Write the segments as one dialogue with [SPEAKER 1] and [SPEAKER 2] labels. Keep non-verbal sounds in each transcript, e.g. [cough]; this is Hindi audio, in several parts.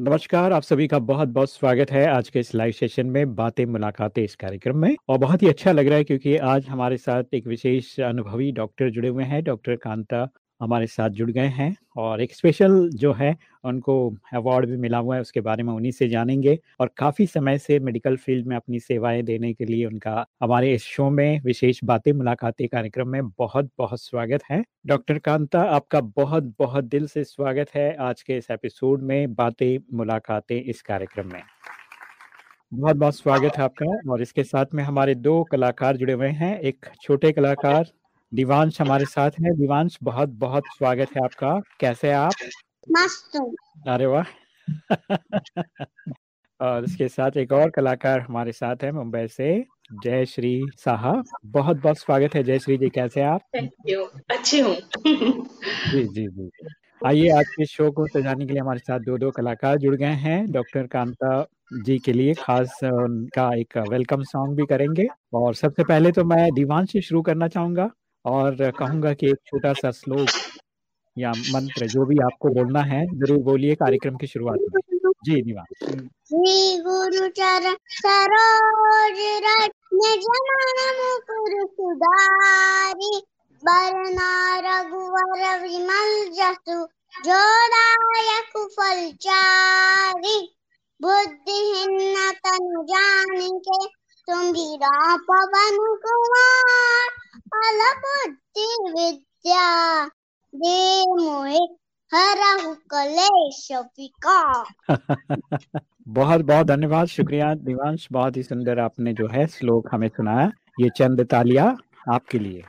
[SPEAKER 1] नमस्कार, आप सभी का बहुत-बहुत स्वागत है आज के इस लाइव सेशन में बातें मुलाकातें इस कार्यक्रम में। और बहुत ही अच्छा लग रहा है क्योंकि आज हमारे साथ एक विशेष अनुभवी डॉक्टर जुड़े हुए हैं, डॉक्टर कांता हमारे साथ जुड़ गए हैं और एक स्पेशल जो है उनको अवार्ड भी मिला हुआ है उसके बारे में उन्हीं से जानेंगे और काफ़ी समय से मेडिकल फ़ील्ड में अपनी सेवाएँ देने के लिए उनका हमारे इस शो में विशेष बातें मुलाकातें कार्यक्रम में बहुत-बहुत स्वागत है। डॉक्टर कांता आपका बहुत-बहुत दिल से स्वागत है आज के इस एपिसोड में बातें मुलाकातें इस कार्यक्रम में। बहुत-बहुत स्वागत है आपका और इसके साथ में हमारे दो कलाकार जुड़े हुए हैं, एक छोटे कलाकार दिवांश हमारे साथ है दिवांश बहुत-बहुत स्वागत है आपका, कैसे हैं आप?
[SPEAKER 2] मस्त
[SPEAKER 1] अरे वाह! और इसके साथ एक और कलाकार हमारे साथ है मुंबई से जय श्री साहा। बहुत-बहुत स्वागत है जय श्री जी, कैसे हैं आप?
[SPEAKER 2] थैंक यू अच्छी हूँ
[SPEAKER 1] जी, जी, जी। आइए आज के शो को सजाने के लिए हमारे साथ 2-2 कलाकार जुड़ गए हैं। डॉक्टर कांता जी के लिए खास उनका एक वेलकम सॉन्ग भी करेंगे और सबसे पहले तो मैं दिवांश से शुरू करना चाहूँगा और कहूँगा कि एक छोटा-सा श्लोक या मंत्र जो भी आपको बोलना है ज़रूर बोलिए कार्यक्रम की शुरुआत में। जी, दिवांश।
[SPEAKER 2] श्री गुरु चरण सरोज रज निज मुकुर सुधारी बरना रघुवर विमल जसु जो दायक फल चारि बुद्धिहीन तनु जानिके तुम्हारा पवन कुमार विकार [laughs]
[SPEAKER 1] बहुत-बहुत धन्यवाद, शुक्रिया दिवांश, बहुत ही सुंदर आपने जो है श्लोक हमें सुनाया। ये चंद तालिया आपके लिए।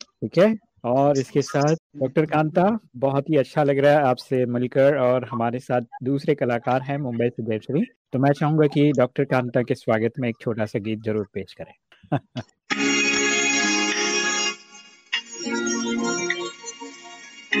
[SPEAKER 1] ठीक है? और इसके साथ डॉक्टर कांता बहुत ही अच्छा लग रहा है आपसे मिलकर और हमारे साथ दूसरे कलाकार हैं मुंबई से जयश्री। तो मैं चाहूँगा कि डॉक्टर कांता के स्वागत में एक छोटा-सा गीत ज़रूर पेश करें। [laughs]
[SPEAKER 3] Oh,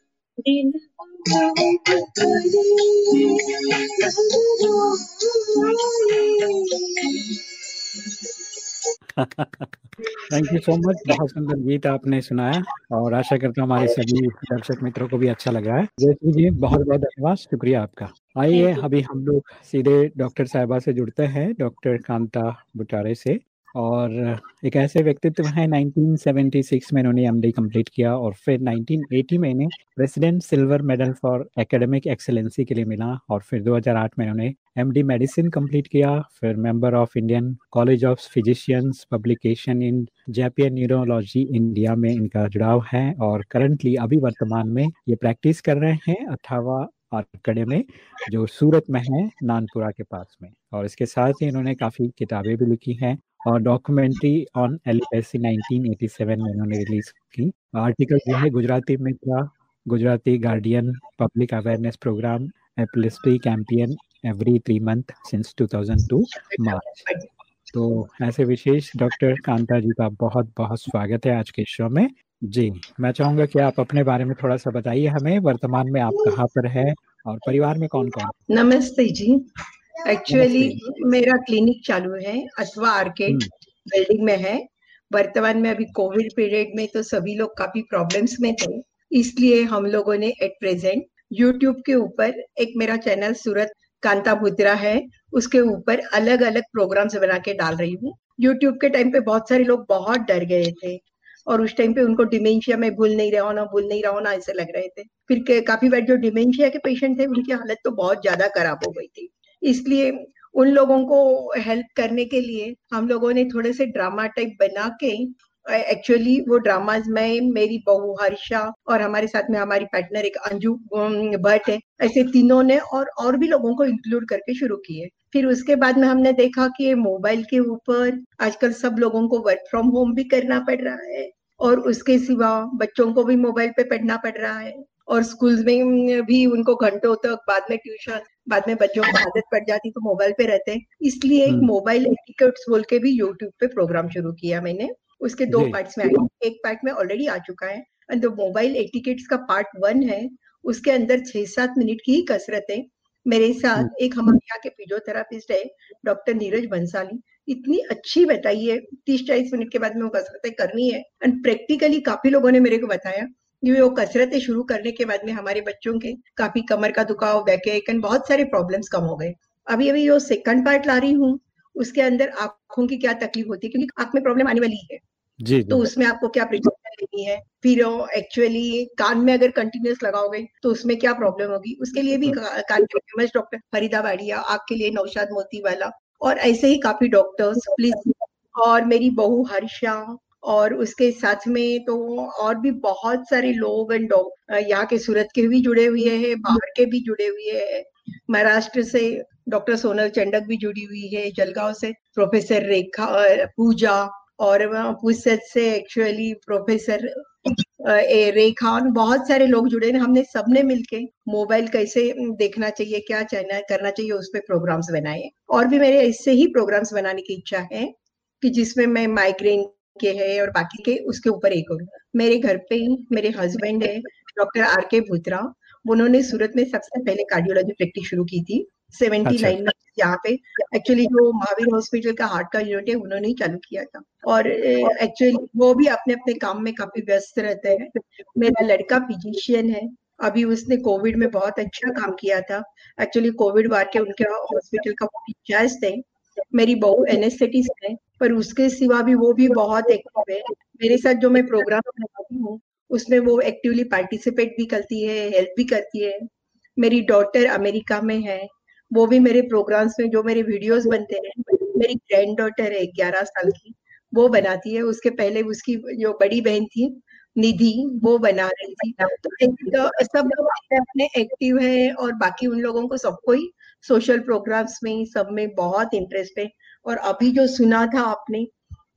[SPEAKER 3] thank you so much बहुत सुंदर गीत आपने सुनाया और आशा करता हूँ हमारे सभी दर्शक मित्रों को भी अच्छा लग रहा है। जयश्री जी बहुत बहुत धन्यवाद। शुक्रिया आपका। आइए अभी हम लोग सीधे डॉक्टर साहिबा से जुड़ते हैं डॉक्टर कांता बुटारे से। और एक ऐसे व्यक्तित्व हैं 1976 में इन्होंने एमडी कंप्लीट किया और फिर 1980 में इन्हें president silver medal for academic excellency के लिए मिला और फिर 2008 में इन्होंने एमडी मेडिसिन कंप्लीट किया, फिर member of Indian college of physicians publication in जैपियन neurology India में इनका जुड़ाव है और करंटली अभी वर्तमान में ये प्रैक्टिस कर रहे हैं अठावा आर्कड़े में, जो सूरत में है नानपुरा के पास में। और इसके साथ ही इन्होंने काफ़ी किताबें भी लिखी हैं डॉक्यूमेंट्री ऑन एलिपेसी 1987 में इन्होंने रिलीज़ की। आर्टिकल जो है, गुजराती में था। Gujarati guardian public awareness programme एपिलिस्ट्री campaign every three month since 2002 March तो ऐसे विशेष डॉक्टर कांता जी का बहुत बहुत स्वागत है आज के शो में। जी, मैं चाहूँगा कि आप अपने बारे में थोड़ा सा बताइए हमें, वर्तमान में आप कहाँ पर है और परिवार में कौन कौन
[SPEAKER 4] नमस्ते जी। एक्चुअली मेरा क्लिनिक चालू है अथवा आर्केड बिल्डिंग में है। वर्तमान में अभी कोविड पीरियड में तो सभी लोग काफ़ी प्रॉब्लम्स में थे इसलिए हम लोगों ने एट प्रेजेंट यूट्यूब के ऊपर एक मेरा चैनल सूरत कांता भुत्रा है उसके ऊपर अलग अलग प्रोग्राम्स बना के डाल रही हूँ। यूट्यूब के टाइम पे बहुत सारे लोग बहुत डर गए थे और उस टाइम पे उनको डिमेंशिया में भूल नहीं रहा ना भूल नहीं रहा ना ऐसे लग रहे थे। फिर काफ़ी बार जो डिमेंशिया के पेशेंट थे उनकी हालत तो बहुत ज़्यादा खराब हो गई थी। इसलिए उन लोगों को हेल्प करने के लिए हम लोगों ने थोड़े से ड्रामा टाइप बना के एक्चुअली वो ड्रामाज में मेरी बहू हर्षा और हमारे साथ में हमारी पार्टनर एक अंजू भट्ट है, ऐसे तीनों ने और और भी लोगों को इंक्लूड करके शुरू किए। फिर उसके बाद में हमने देखा कि मोबाइल के ऊपर आजकल सब लोगों को वर्क फ्रॉम होम भी करना पड़ रहा है और उसके सिवा बच्चों को भी मोबाइल पे पढ़ना पड़ रहा है। और स्कूल में भी उनको घंटों तक बाद में ट्यूशन बाद में बच्चों को आदत पड़ जाती तो मोबाइल पे रहते। हैं इसलिए एक मोबाइल एटिकेट्स बोल के भी यूट्यूब पे प्रोग्राम शुरू किया मैंने। उसके दो पार्ट्स में आई एक पार्ट में ऑलरेडी आ चुका है। एंड मोबाइल एटिकेट्स का पार्ट वन है उसके अंदर छह सात मिनट की ही कसरतें मेरे साथ एक हमारे यहाँ के फिजियोथेरापिस्ट है डॉक्टर नीरज बंसाली। इतनी अच्छी बताई है। तीस चालीस मिनट के बाद में वो कसरतें करनी है। एंड प्रैक्टिकली काफ़ी लोगों ने मेरे को बताया। वो कसरतें शुरू करने के बाद में हमारे बच्चों के काफ़ी कमर का दुखाव बैकेक एंड बहुत सारे प्रॉब्लम्स कम हो गए। अभी अभी जो सेकंड पार्ट ला रही हूँ। उसके अंदर आँखों की क्या तकलीफ़ होती है? क्योंकि आँख में प्रॉब्लम आने वाली है। जी, तो उसमें आपको क्या प्रिकॉशन लेनी है? फिर एक्चुअली कान में अगर कंटिन्यूस लगाओगे तो उसमें क्या प्रॉब्लम होगी? उसके लिए भी हाँ। कान के फ़ेमस डॉक्टर फरीदा बाड़िया आग के लिए नौशाद मोती वाला और ऐसे ही काफ़ी डॉक्टर्स प्लीज़ और मेरी बहू हर्षा और उसके साथ में तो और भी बहुत सारे लोग एंड यहाँ के सूरत के भी जुड़े हुए हैं, बाहर के भी जुड़े हुए हैं। महाराष्ट्र से डॉक्टर सोनल चंडक भी जुड़ी हुई है, जलगांव से प्रोफेसर रेखा पूजा और पुसद से एक्चुअली प्रोफेसर रेखा, बहुत सारे लोग जुड़े हैं। हमने सबने मिलके मोबाइल कैसे देखना चाहिए, क्या चाहना करना चाहिए, उस पर प्रोग्राम्स बनाए। और भी मेरे ऐसे ही प्रोग्राम्स बनाने की इच्छा है कि जिसमें मैं माइग्रेन के है और बाकी के उसके ऊपर एक करूँ मेरे घर पे ही मेरे हस्बैंड है डॉक्टर आर के भूतरा उन्होंने सूरत में सबसे पहले कार्डियोलॉजी प्रैक्टिस शुरू की थी। Seventy nine. में यहाँ पे। एक्चुअली जो महावीर हॉस्पिटल का हार्ट का यूनिट है उन्होंने ही चालू किया था। और एक्चुअली वो भी अपने अपने काम में काफ़ी व्यस्त रहते हैं। मेरा लड़का फिजिशियन है। अभी उसने कोविड में बहुत अच्छा काम किया था। एक्चुअली कोविड वार के उनके हॉस्पिटल का इंचार्ज थे मेरी बहू एनेस्थेटिस्ट है, पर उसके सिवा भी वो भी बहुत एक्टिव है। मेरे साथ जो मैं प्रोग्राम बनाती हूँ, उसमें वो एक्टिवली पार्टिसिपेट भी करती है हेल्प भी करती है। मेरी डॉटर अमेरिका में है, वो भी मेरे प्रोग्राम्स में, जो मेरे वीडियोस बनते हैं, मेरी ग्रैंड डॉटर है ग्यारह साल की, वो बनाती है। उसके पहले उसकी जो बड़ी बहन थी, निधि, वो बना रही थी। तो सब लोग अपने एक्टिव है और बाकी उन लोगों को सबको ही सोशल प्रोग्राम्स में सब में बहुत इंटरेस्ट है। और अभी जो सुना था आपने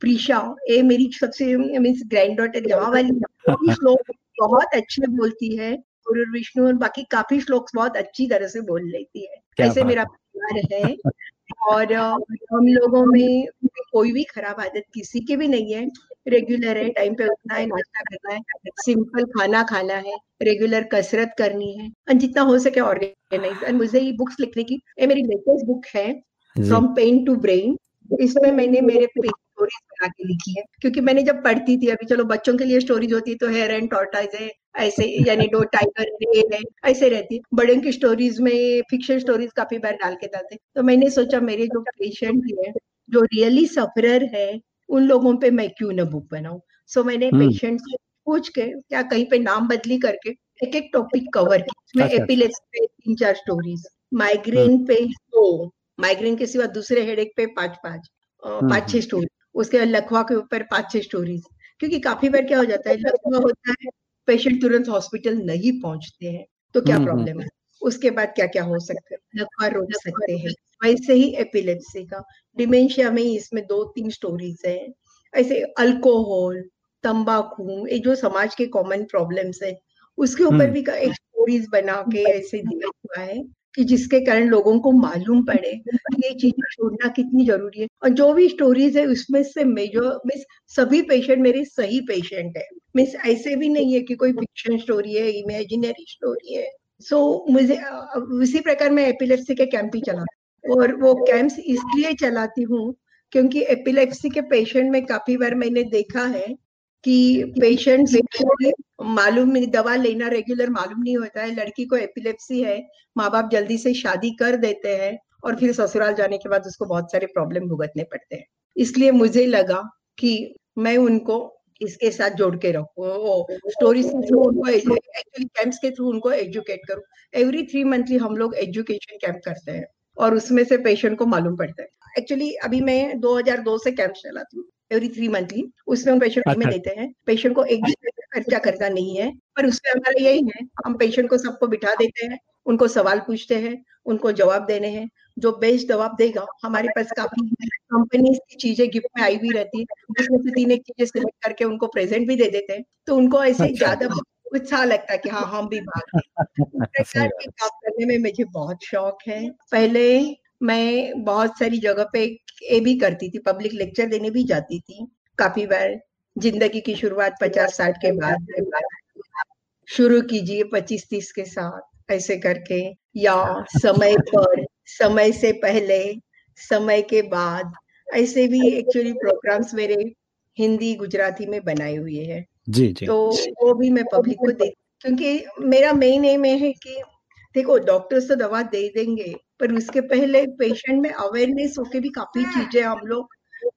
[SPEAKER 4] प्रीशा ये मेरी सबसे मीन्स ग्रैंड डॉटर यहाँ वाली [laughs] श्लोक बहुत अच्छे बोलती है गुरु विष्णु और बाकी काफ़ी श्लोक बहुत अच्छी तरह से बोल लेती है। ऐसे मेरा परिवार है। [laughs] और हम लोगों में कोई भी खराब आदत किसी की भी नहीं है। रेगुलर है टाइम पे उठना है नाश्ता करना है सिंपल खाना खाना है रेगुलर कसरत करनी है। और जितना हो सके ऑर्गेनाइज और मुझे ये बुक्स लिखने की ये मेरी लेटेस्ट बुक है फ्रॉम पेन टू ब्रेन इसमें मैंने मेरे स्टोरीज बना के लिखी है। क्योंकि मैंने जब पढ़ती थी अभी चलो बच्चों के लिए स्टोरीज होती है तो हेयर एंड टॉर्टाइज है ऐसे यानी दो टाइगर है ऐसे रहती। है बड़े की स्टोरीज में फिक्शन स्टोरीज काफ़ी बार डाल के डालते। तो मैंने सोचा मेरे जो पेशेंट है जो रियली सफरर है उन लोगों पे मैं क्यों ना बुक बनाऊ? सो so, मैंने पेशेंट से पूछ के क्या कहीं पे नाम बदली करके एक एक टॉपिक कवर की उसमें एपिलेप्स अच्छा। पे तीन चार स्टोरीज माइग्रेन पे दो माइग्रेन के सिवा दूसरे हेडेक पे पाँच पाँच पाँच छह स्टोरी उसके बाद लखवा के ऊपर पाँच छह स्टोरीज क्योंकि काफ़ी बार क्या हो जाता है लखवा होता है पेशेंट तुरंत हॉस्पिटल नहीं पहुँचते हैं तो क्या प्रॉब्लम हम्म, हम्म। है? उसके बाद क्या क्या हो सकता है? लकवा रोक सकते हैं। वैसे ही एपिलेप्सी का। डिमेंशिया में इसमें दो तीन स्टोरीज है। ऐसे अल्कोहल तंबाकू ये जो समाज के कॉमन प्रॉब्लम्स है उसके ऊपर हम्म। भी एक स्टोरीज बना के ऐसे दिया हुआ है कि जिसके कारण लोगों को मालूम पड़े ये चीज़ छोड़ना कितनी ज़रूरी है। और जो भी स्टोरीज है उसमें से मेजर मीन सभी पेशेंट मेरे सही पेशेंट है। मीन्स ऐसे भी नहीं है कि कोई फिक्शन स्टोरी है इमेजिनरी स्टोरी है। सो so, मुझे उसी प्रकार मैं एपिलेप्सी के कैंप ही चला और वो कैंप्स इसलिए चलाती हूँ क्योंकि एपिलेप्सी के पेशेंट में काफ़ी बार मैंने देखा है कि पेशेंट मालूम दवा लेना रेगुलर मालूम नहीं होता है। लड़की को एपिलेप्सी है माँ बाप जल्दी से शादी कर देते हैं और फिर ससुराल जाने के बाद उसको बहुत सारे प्रॉब्लम भुगतने पड़ते हैं। इसलिए मुझे लगा कि मैं उनको इसके साथ जोड़ के रखू। स्टोरीज के थ्रू उनको एक्चुअली कैंप्स के थ्रू उनको एजुकेट करूँ। एवरी थ्री मंथली हम लोग एजुकेशन कैंप करते हैं और उसमें से पेशेंट को मालूम पड़ता है। एक्चुअली अभी मैं 2002 से कैंप चलाती हूँ। एवरी थ्री मंथली उसमें हम पेशेंट में अच्छा। देते हैं। पेशेंट को एक खर्चा करना नहीं है पर उसमें हमारा यही है हम पेशेंट को सबको बिठा देते हैं उनको सवाल पूछते हैं उनको जवाब देने हैं। जो बेस्ट जवाब देगा हमारे पास काफ़ी कंपनी की चीज़ें गिफ्ट में आई हुई रहती है। उसमें से तीन एक चीज़ें सिलेक्ट करके उनको प्रेजेंट भी दे देते हैं। तो उनको ऐसे अच्छा। ज़्यादा उत्साह लगता है कि हाँ हम भी भाग [laughs] प्रकार के काम करने में मुझे बहुत शौक है। पहले मैं बहुत सारी जगह पे ये भी करती थी पब्लिक लेक्चर देने भी जाती थी। काफ़ी बार ज़िंदगी की शुरुआत पचास साठ के बाद। शुरू कीजिए पच्चीस तीस के साथ ऐसे करके। या समय पर समय से पहले समय के बाद ऐसे भी एक्चुअली प्रोग्राम्स मेरे हिंदी गुजराती में बनाए हुए हैं।
[SPEAKER 3] जी जी।
[SPEAKER 4] तो वो भी मैं पब्लिक को दे क्योंकि मेरा मेन एम है कि देखो डॉक्टर्स तो दवा दे देंगे पर उसके पहले पेशेंट में अवेयरनेस होके भी काफ़ी चीज़ें हम लोग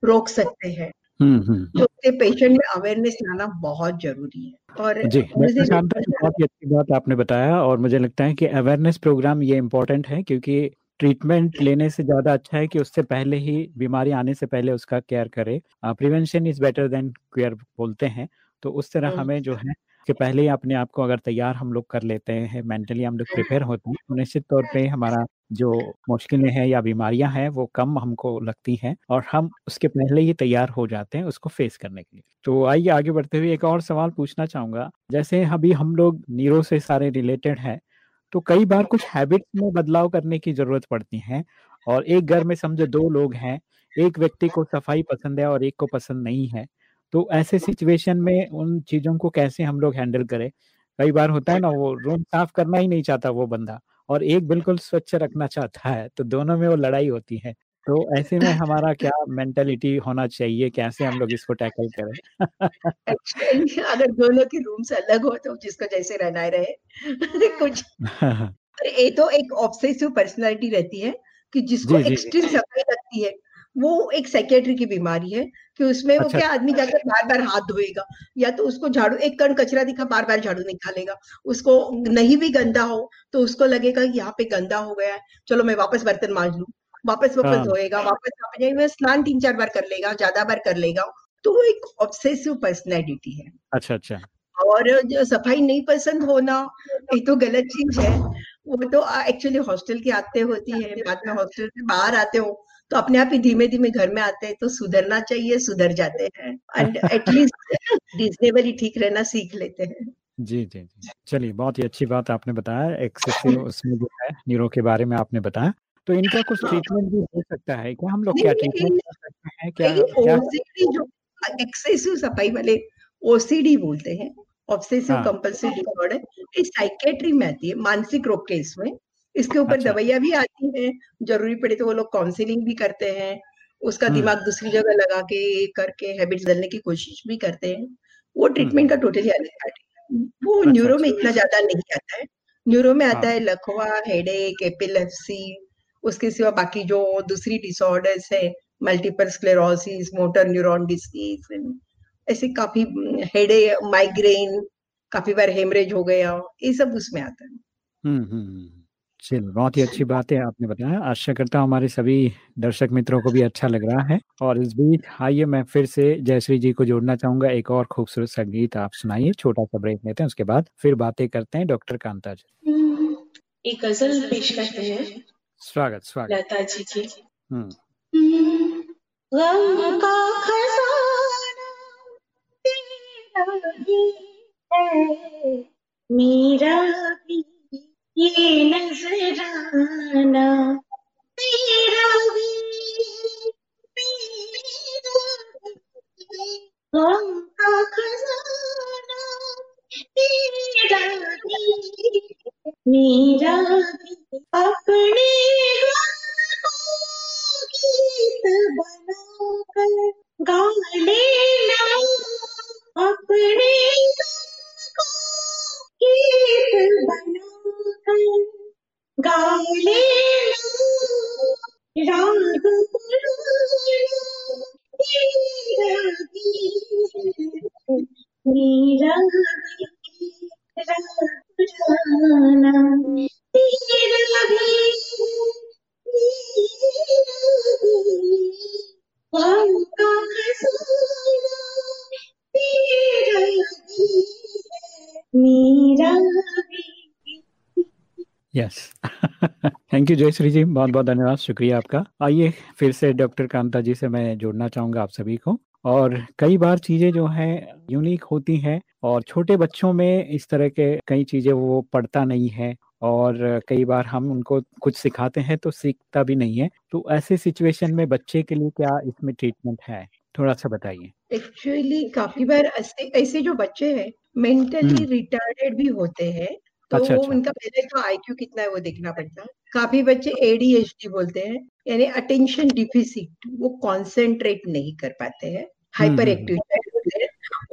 [SPEAKER 4] रोक सकते हैं। हम्म, हम्म। तो पेशेंट में अवेयरनेस लाना बहुत ज़रूरी है। और
[SPEAKER 3] जी बहुत ही अच्छी बात आपने बताया और मुझे लगता है कि अवेयरनेस प्रोग्राम ये इम्पोर्टेंट है क्योंकि ट्रीटमेंट लेने से ज़्यादा अच्छा है कि उससे पहले ही बीमारी आने से पहले उसका केयर करे। Prevention is better than care बोलते हैं। तो उस तरह हम्म। हमें जो है कि पहले ही अपने आप को अगर तैयार हम लोग कर लेते हैं मेंटली हम लोग प्रिपेयर होते हैं तो निश्चित तौर पे हमारा जो मुश्किलें हैं या बीमारियाँ हैं वो कम हमको लगती हैं और हम उसके पहले ही तैयार हो जाते हैं उसको फेस करने के लिए। तो आइए आगे बढ़ते हुए एक और सवाल पूछना चाहूँगा। जैसे अभी हम लोग नीरो से सारे रिलेटेड हैं तो कई बार कुछ हैबिट्स में बदलाव करने की ज़रूरत पड़ती है और एक घर में समझो दो लोग हैं, एक व्यक्ति को सफ़ाई पसंद है और एक को पसंद नहीं है। तो ऐसे सिचुएशन में उन चीज़ों को कैसे हम लोग हैंडल करें? कई बार होता है ना वो रूम साफ़ करना ही नहीं चाहता वो बंदा और एक बिल्कुल स्वच्छ रखना चाहता है तो दोनों में वो लड़ाई होती है। तो ऐसे में हमारा क्या मेंटेलिटी होना चाहिए? कैसे हम लोग इसको टैकल करें?
[SPEAKER 4] अगर दोनों के रूम से अलग हो तो जिसको जैसे रहना रहे। कुछ [laughs] ये तो एक ऑब्सेसिव पर्सनालिटी रहती है कि जिसको एक्सट्रीम सफ़ाई लगती है वो एक सेक्रेटरी की बीमारी है कि उसमें अच्छा। वो क्या आदमी जाकर बार बार हाथ धोएगा या तो उसको झाड़ू एक कण कचरा दिखा बार बार झाड़ू निकालेगा। उसको नहीं भी गंदा हो तो उसको लगेगा कि यहाँ पे गंदा हो गया है चलो मैं वापस बर्तन मांज लू। वापस वापस हाँ। धोएगा वापस में स्नान तीन चार बार कर लेगा ज़्यादा बार कर लेगा तो वो एक ऑब्सेसिव पर्सनैलिटी है।
[SPEAKER 3] अच्छा अच्छा।
[SPEAKER 4] और जो सफ़ाई नहीं पसंद होना ये तो गलत चीज़ है। वो तो एक्चुअली हॉस्टल की आते होती है बाद में हॉस्टल से बाहर आते हो तो अपने आप ही धीमे धीमे घर में आते हैं तो सुधरना चाहिए सुधर जाते हैं। एंड एटलीस्ट रिजनेबली ठीक रहना सीख लेते हैं।
[SPEAKER 3] जी जी जी। चलिए बहुत ही अच्छी बात आपने बताया। एक्सेसिव उसमें जो है न्यूरो के बारे में आपने बताया। तो इनका कुछ ट्रीटमेंट भी हो सकता है? क्या हम लोग क्या ट्रीटमेंट कर सकते हैं? क्या क्या
[SPEAKER 4] जो एक्सेसिव सफ़ाई वाले ओसीडी बोलते हैं ऑब्सेसिव कंपल्सिव डिसऑर्डर ये साइकेट्री में आती है मानसिक रोग के इसमें। इसके ऊपर अच्छा। दवाइयाँ भी आती हैं ज़रूरी पड़े तो वो लोग काउंसिलिंग भी करते हैं उसका हम्म। दिमाग दूसरी जगह लगा के करके हैबिट बदलने की कोशिश भी करते हैं। वो ट्रीटमेंट हम्म। का टोटली अलग पार्ट वो अच्छा, न्यूरो में अच्छा, इतना ज़्यादा नहीं आता है। न्यूरो में आता हाँ। है लखवा हेडेक एपिलेप्सी उसके सिवा बाकी जो दूसरी डिसऑर्डर्स है multiple sclerosis motor neuron disease ऐसे काफ़ी हेडे माइग्रेन काफ़ी बार हेमरेज हो गया ये सब उसमें आता है।
[SPEAKER 3] हम्म, हम्म, हम्म। चलिए बहुत ही अच्छी बात है आपने बताया। आशा करता हूँ हमारे सभी दर्शक मित्रों को भी अच्छा लग रहा है। और इस बीच आइए मैं फिर से जयश्री जी को जोड़ना चाहूँगा। एक और खूबसूरत संगीत आप सुनाइए छोटा सा ब्रेक लेते हैं उसके बाद फिर बातें करते हैं डॉक्टर कांता जी।
[SPEAKER 1] एक गज़ल पेश करते हैं।
[SPEAKER 3] स्वागत स्वागत।
[SPEAKER 1] लता जी की। गम का खजाना तेरा ही है मेरा भी ये नजराना। तेरा भी मेरा भी गम का खजाना। तेरा मेरा अपने गीत बनाकर गा लेना अपने गीत बना गाले राग मेरा
[SPEAKER 3] थैंक यू जयश्री जी बहुत बहुत धन्यवाद। शुक्रिया आपका। आइए फिर से डॉक्टर कांता जी से मैं जोड़ना चाहूँगा आप सभी को। और कई बार चीज़ें जो हैं यूनिक होती हैं और छोटे बच्चों में इस तरह के कई चीज़ें वो पढ़ता नहीं है और कई बार हम उनको कुछ सिखाते हैं तो सीखता भी नहीं है। तो ऐसे सिचुएशन में बच्चे के लिए क्या इसमें ट्रीटमेंट है? थोड़ा सा बताइए।
[SPEAKER 4] एक्चुअली काफ़ी बार ऐसे ऐसे जो बच्चे हैं मेंटली रिटार्डेड हम्म। भी होते हैं तो अच्छा, अच्छा. उनका पहले तो आईक्यू कितना है वो देखना पड़ता। है काफ़ी बच्चे एडीएचडी बोलते हैं यानी अटेंशन डिफिसिट वो कॉन्सेंट्रेट नहीं कर पाते हैं हाइपर एक्टिव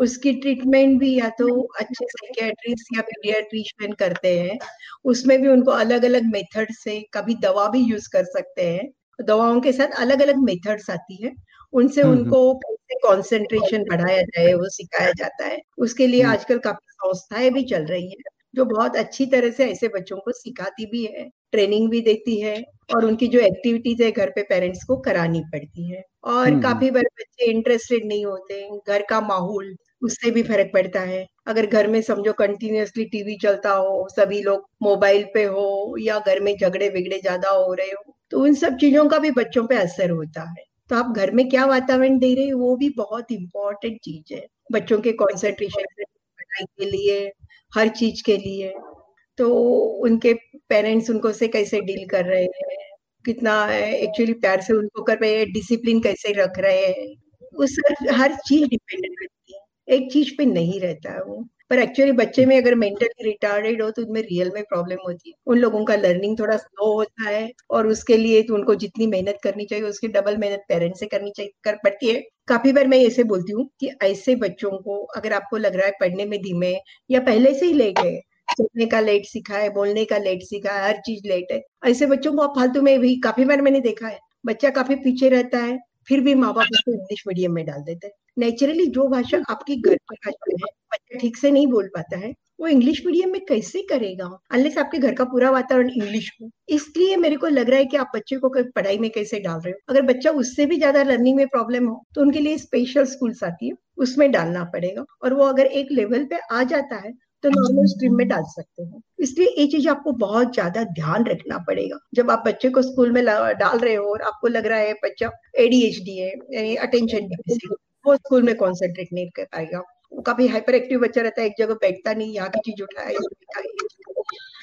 [SPEAKER 4] उसकी ट्रीटमेंट भी या तो अच्छे साइकियाट्रिस्ट या पीडियाट्रिशियन करते हैं उसमें भी उनको अलग अलग मेथड से कभी दवा भी यूज़ कर सकते हैं दवाओं के साथ अलग अलग मेथड्स आती है उनसे उनको कैसे कॉन्सेंट्रेशन बढ़ाया जाए वो सिखाया जाता है उसके लिए आजकल काफ़ी संस्थाएँ भी चल रही है जो बहुत अच्छी तरह से ऐसे बच्चों को सिखाती भी है ट्रेनिंग भी देती है और उनकी जो एक्टिविटीज़ है घर पे पेरेंट्स को करानी पड़ती है। और हम्म, काफ़ी। बार बच्चे इंटरेस्टेड नहीं होते घर का माहौल उससे भी फ़र्क पड़ता है। अगर घर में समझो कंटिन्यूसली टीवी चलता हो सभी लोग मोबाइल पे हो या घर में झगड़े बिगड़े ज़्यादा हो रहे हो तो उन सब चीज़ों का भी बच्चों पे असर होता है। तो आप घर में क्या वातावरण दे रहे हो वो भी बहुत इंपॉर्टेंट चीज़ है। बच्चों के कॉन्सेंट्रेशन पढ़ाई के लिए हर चीज़ के लिए। तो उनके पेरेंट्स उनको से कैसे डील कर रहे हैं? कितना एक्चुअली प्यार से उनको कर रहे हैं? डिसिप्लिन कैसे रख रहे हैं? उस हर चीज़ डिपेंडेंट रहती है। एक चीज़ पे नहीं रहता है वो। पर एक्चुअली बच्चे में अगर मेंटली रिटार्डेड हो तो उनमें रियल में प्रॉब्लम होती है। उन लोगों का लर्निंग थोड़ा स्लो होता है, और उसके लिए तो उनको जितनी मेहनत करनी चाहिए, उसकी डबल मेहनत पेरेंट्स से करनी चाहिए, कर पड़ती है। काफ़ी बार मैं ऐसे बोलती हूँ कि ऐसे बच्चों को अगर आपको लग रहा है पढ़ने में धीमे या पहले से ही लेट है चलने का लेट सीखा है, बोलने का लेट सीखा है, हर चीज़ लेट है, ऐसे बच्चों को आप फालतू में भी काफ़ी बार मैंने देखा है, बच्चा काफ़ी पीछे रहता है, फिर भी माँ बाप उसको इंग्लिश मीडियम में डाल देते हैं। नेचुरली जो भाषा आपकी घर की भाषा है, बच्चा ठीक से नहीं बोल पाता है वो इंग्लिश मीडियम में कैसे करेगा? अनलेस आपके घर का पूरा वातावरण इंग्लिश हो। इसलिए मेरे को लग रहा है कि आप बच्चे को पढ़ाई में कैसे डाल रहे हो? अगर बच्चा उससे भी ज़्यादा लर्निंग में प्रॉब्लम हो तो उनके लिए स्पेशल स्कूल्स आती है उसमें डालना पड़ेगा। और वो अगर एक लेवल पे आ जाता है तो नॉर्मल स्ट्रीम में डाल सकते हो। इसलिए ये चीज़ आपको बहुत ज़्यादा ध्यान रखना पड़ेगा। जब आप बच्चे को स्कूल में डाल रहे हो और आपको लग रहा है बच्चा एडीएचडी है यानी अटेंशन वो स्कूल में कॉन्सेंट्रेट नहीं कर पाएगा। काफ़ी हाइपर एक्टिव बच्चा रहता है एक जगह बैठता नहीं यहाँ की चीज़ उठाया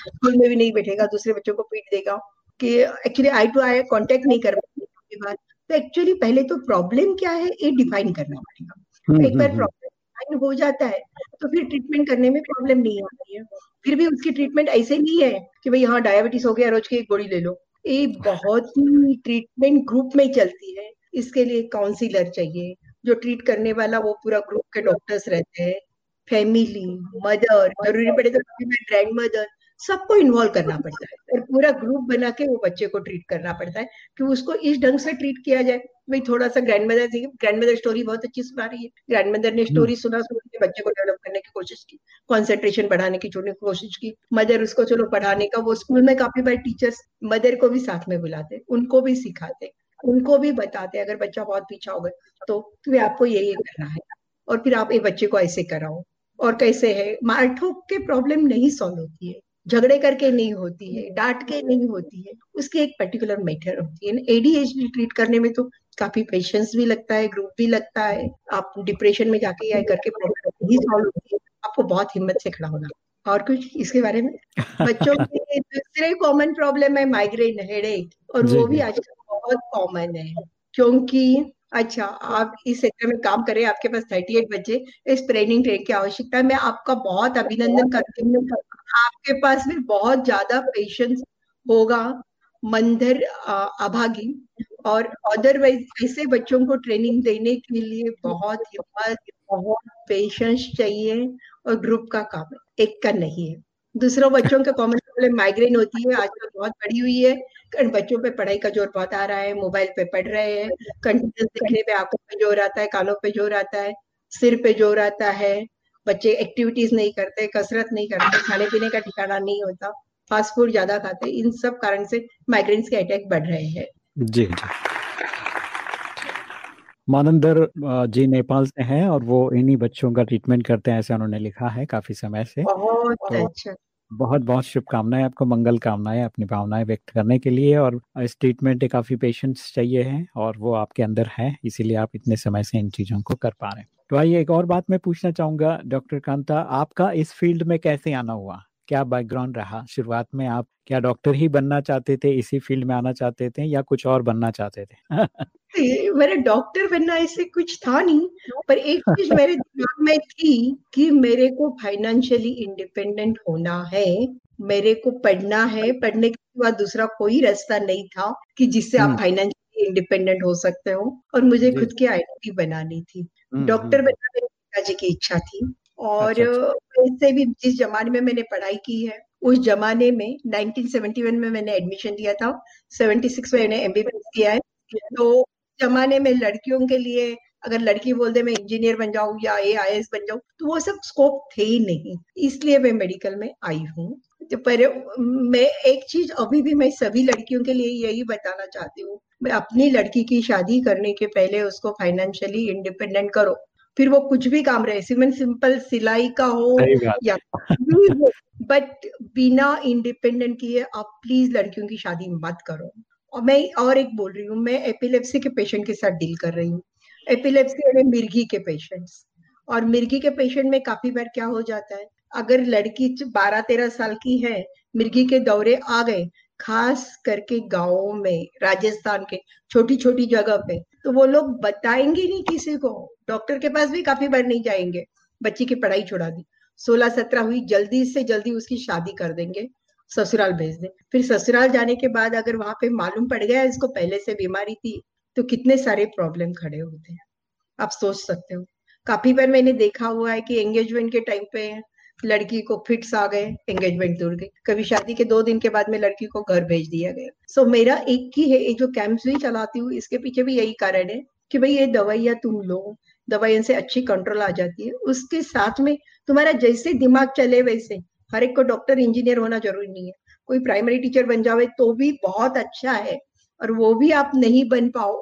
[SPEAKER 4] स्कूल में भी नहीं बैठेगा दूसरे बच्चों को पीट देगा। कि actually eye to eye contact नहीं कर पाएगा तो एक्चुअली पहले तो प्रॉब्लम क्या है ये डिफाइन करना पड़ेगा। हम्म, एक बार प्रॉब्लम हम्म, डिफाइन हो जाता है तो फिर ट्रीटमेंट करने में प्रॉब्लम नहीं आती है। फिर भी उसकी ट्रीटमेंट ऐसे नहीं है कि भाई हाँ डायबिटीज़ हो गया रोज की एक गोली ले लो। ये बहुत ही ट्रीटमेंट ग्रुप में चलती है। इसके लिए काउंसिलर चाहिए जो ट्रीट करने वाला वो पूरा ग्रुप के डॉक्टर्स रहते हैं फैमिली मदर ज़रूरी पड़े तो ग्रैंड मदर सबको इन्वॉल्व करना पड़ता है। और पूरा ग्रुप बना के वो बच्चे को ट्रीट करना पड़ता है कि उसको इस ढंग से ट्रीट किया जाए। भाई थोड़ा सा grandmother grandmother story बहुत अच्छी सुना रही है। ग्रैंड मदर ने स्टोरी हम्म। सुना सुन के बच्चे को डेवलप करने की कोशिश की कॉन्सेंट्रेशन बढ़ाने की छोड़ने की कोशिश की। मदर उसको चलो पढ़ाने का वो स्कूल में काफ़ी बार टीचर्स मदर को भी साथ में बुलाते उनको भी सिखाते। उनको भी बताते हैं अगर बच्चा बहुत पीछा हो गया तो फिर आपको ये ये करना है। और फिर आप एक बच्चे को ऐसे कराओ। और कैसे है मारठोक के प्रॉब्लम नहीं सॉल्व होती है। झगड़े करके नहीं होती है डांट के नहीं होती है। उसकी एक पर्टिकुलर मेथड होती है। एडीएचडी ट्रीट करने में तो काफ़ी पेशेंस भी लगता है ग्रुप भी लगता है। आप डिप्रेशन में जाके या करके प्रॉब्लम नहीं सॉल्व होती है आपको बहुत हिम्मत से खड़ा होना। और कुछ इसके बारे में? बच्चों के दूसरे कॉमन प्रॉब्लम है माइग्रेन हेडेक और वो भी आजकल बहुत कॉमन है। क्योंकि अच्छा आप इस क्षेत्र में काम करें आपके पास थर्टी एट बच्चे इस ट्रेनिंग ट्रेन की आवश्यकता है। मैं आपका बहुत अभिनंदन करती हूँ। आपके पास भी बहुत ज़्यादा पेशेंस होगा, मंदिर अभागी। और अदरवाइज़ ऐसे बच्चों को ट्रेनिंग देने के लिए बहुत हिम्मत बहुत पेशेंस चाहिए और ग्रुप का काम एक का नहीं है। दूसरों बच्चों के कॉमन प्रॉब्लम माइग्रेन होती है, आजकल बहुत बड़ी हुई है। बच्चों पे पढ़ाई का ज़ोर बहुत आ रहा है मोबाइल पे पढ़ रहे हैं। कंटिन्यूस देखने पे आँखों पे ज़ोर आता है, कानों पे ज़ोर आता है, सिर पे ज़ोर आता है। बच्चे एक्टिविटीज़ नहीं करते, कसरत नहीं करते, खाने पीने का ठिकाना नहीं होता फास्ट फ़ूड ज़्यादा खाते, इन सब कारण से माइग्रेन्स के अटैक बढ़ रहे हैं।
[SPEAKER 3] जी जी। मानंदर जी नेपाल से हैं और वो इन्हीं बच्चों का ट्रीटमेंट करते हैं ऐसा उन्होंने लिखा है काफ़ी समय से।
[SPEAKER 4] बहुत तो, अच्छा।
[SPEAKER 3] बहुत बहुत शुभकामनाएँ आपको मंगल कामनाएँ अपनी भावनाएँ व्यक्त करने के लिए और इस ट्रीटमेंट के काफ़ी पेशेंस चाहिए हैं और वो आपके अंदर है इसीलिए आप इतने समय से इन चीज़ों को कर पा रहे हैं। तो आइए एक और बात मैं पूछना चाहूँगा डॉक्टर कांता आपका इस फ़ील्ड में कैसे आना हुआ? क्या बैकग्राउंड रहा? शुरुआत में आप क्या डॉक्टर ही बनना चाहते थे इसी फ़ील्ड में आना चाहते थे या कुछ और बनना चाहते थे?
[SPEAKER 4] मेरा डॉक्टर बनना ऐसे कुछ था नहीं पर एक चीज़ मेरे दिमाग में थी कि मेरे को फाइनेंशियली इंडिपेंडेंट होना है मेरे को पढ़ना है पढ़ने के बाद दूसरा कोई रास्ता नहीं था कि जिससे आप फाइनेंशियली हम्म। इंडिपेंडेंट हो सकते हो और मुझे खुद की आइडेंटिटी बनानी थी। हम्म, डॉक्टर हम्म। बनना मेरे पिताजी की इच्छा थी। और अच्छा, अच्छा। वैसे भी जिस जमाने में मैंने पढ़ाई की है उस जमाने में 1971 में मैंने एडमिशन दिया था 76 में मैंने एमबीबीएस किया है। तो जमाने में लड़कियों के लिए अगर लड़की बोल दे मैं इंजीनियर बन जाऊँ या ए आई एस बन जाऊँ तो वो सब स्कोप थे ही नहीं। इसलिए मैं मेडिकल में आई हूँ। तो पर मैं एक चीज़ अभी भी मैं सभी लड़कियों के लिए यही बताना चाहती हूँ मैं अपनी लड़की की शादी करने के पहले उसको फाइनेंशियली इंडिपेंडेंट करो। फिर वो कुछ भी काम रहे सिमन सिंपल सिलाई का हो या बट बिना इंडिपेंडेंट किए आप प्लीज़ लड़कियों की शादी मत करो। और मैं और एक बोल रही हूँ मैं एपिलेप्सी के पेशेंट के साथ डील कर रही हूँ। एपिलेप्सी यानी मिर्गी के पेशेंट्स और मिर्गी के पेशेंट में काफ़ी बार क्या हो जाता है अगर लड़की बारह तेरह साल की है मिर्गी के दौरे आ गए खास करके गाँव में राजस्थान के छोटी छोटी जगह पे तो वो लोग बताएँगे नहीं किसी को। डॉक्टर के पास भी काफ़ी बार नहीं जाएँगे। बच्ची की पढ़ाई छुड़ा दी। सोलह सत्रह हुई, जल्दी से जल्दी उसकी शादी कर देंगे। ससुराल भेज दे। फिर ससुराल जाने के बाद अगर वहाँ पे मालूम पड़ गया इसको पहले से बीमारी थी तो कितने सारे प्रॉब्लम खड़े होते हैं। आप सोच सकते हो। काफ़ी बार मैंने देखा हुआ है कि एंगेजमेंट के टाइम पे लड़की को फिट्स आ गए एंगेजमेंट दूर गई। कभी शादी के दो दिन के बाद में लड़की को घर भेज दिया गया। सो so, मेरा एक ही है एक जो कैंप्स भी चलाती हूँ इसके पीछे भी यही कारण है कि भाई ये दवाइयाँ तुम लो दवाइयों से अच्छी कंट्रोल आ जाती है। उसके साथ में तुम्हारा जैसे दिमाग चले वैसे हर एक को डॉक्टर इंजीनियर होना ज़रूरी नहीं है। कोई प्राइमरी टीचर बन जावे तो भी बहुत अच्छा है और वो भी आप नहीं बन पाओ।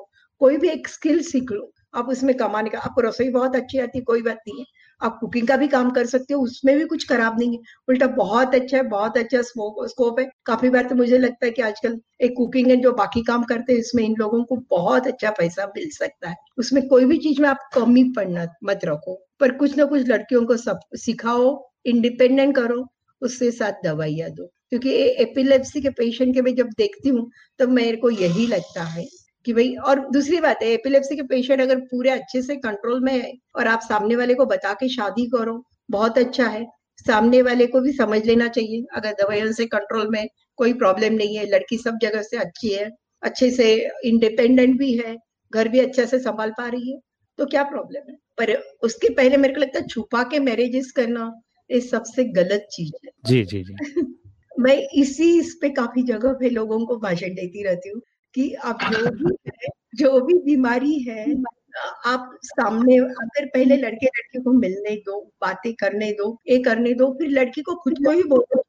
[SPEAKER 4] कोई भी एक स्किल सीख लो आप उसमें कमाने का आपको रसोई बहुत अच्छी आती कोई बात नहीं है। आप कुकिंग का भी काम कर सकते हो, उसमें भी कुछ खराब नहीं है। उल्टा बहुत अच्छा है, बहुत अच्छा स्कोप है। काफ़ी बार तो मुझे लगता है कि आजकल एक कुकिंग है जो बाकी काम करते हैं, इसमें इन लोगों को बहुत अच्छा पैसा मिल सकता है। उसमें कोई भी चीज़ में आप कमी पड़ना मत रखो, पर कुछ ना कुछ लड़कियों को सब सिखाओ इंडिपेंडेंट करो उसके साथ दवाइयाँ दो। क्योंकि एपिलेप्सी के पेशेंट के मैं जब देखती हूँ, तब तो मेरे को यही लगता है। कि भाई और दूसरी बात है एपिलेप्सी के पेशेंट अगर पूरे अच्छे से कंट्रोल में है और आप सामने वाले को बता के शादी करो बहुत अच्छा है। सामने वाले को भी समझ लेना चाहिए अगर दवाइयों से कंट्रोल में कोई प्रॉब्लम नहीं है लड़की सब जगह से अच्छी है अच्छे से इंडिपेंडेंट भी है घर भी अच्छे से संभाल पा रही है तो क्या प्रॉब्लम है? पर उसके पहले मेरे को लगता है छुपा के मैरिजेस करना ये सबसे गलत चीज़ है।
[SPEAKER 3] जी जी जी। [laughs]
[SPEAKER 4] मैं इसी इस पे काफ़ी जगह पे लोगों को भाषण देती रहती हूँ। कि आप जो भी है जो भी बीमारी है आप सामने अगर पहले लड़के लड़के को मिलने दो बातें करने दो ये करने दो फिर लड़की को खुद को ही बोलो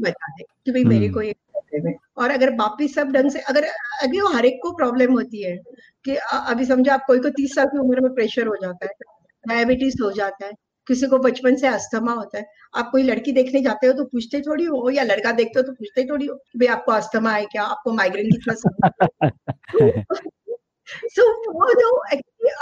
[SPEAKER 4] बता दे कि भाई मेरे को ये प्रॉब्लम है। और अगर वापिस सब ढंग से अगर अभी हर एक को प्रॉब्लम होती है कि अभी समझो आप कोई को तीस साल की उम्र में प्रेशर हो जाता है डायबिटीज़ हो जाता है किसी को बचपन से अस्थमा होता है। आप कोई लड़की देखने जाते हो तो पूछते थोड़ी हो या लड़का देखते हो तो पूछते थोड़ी हो भाई आपको अस्थमा है क्या? आपको माइग्रेन कितना [laughs] सो वो जो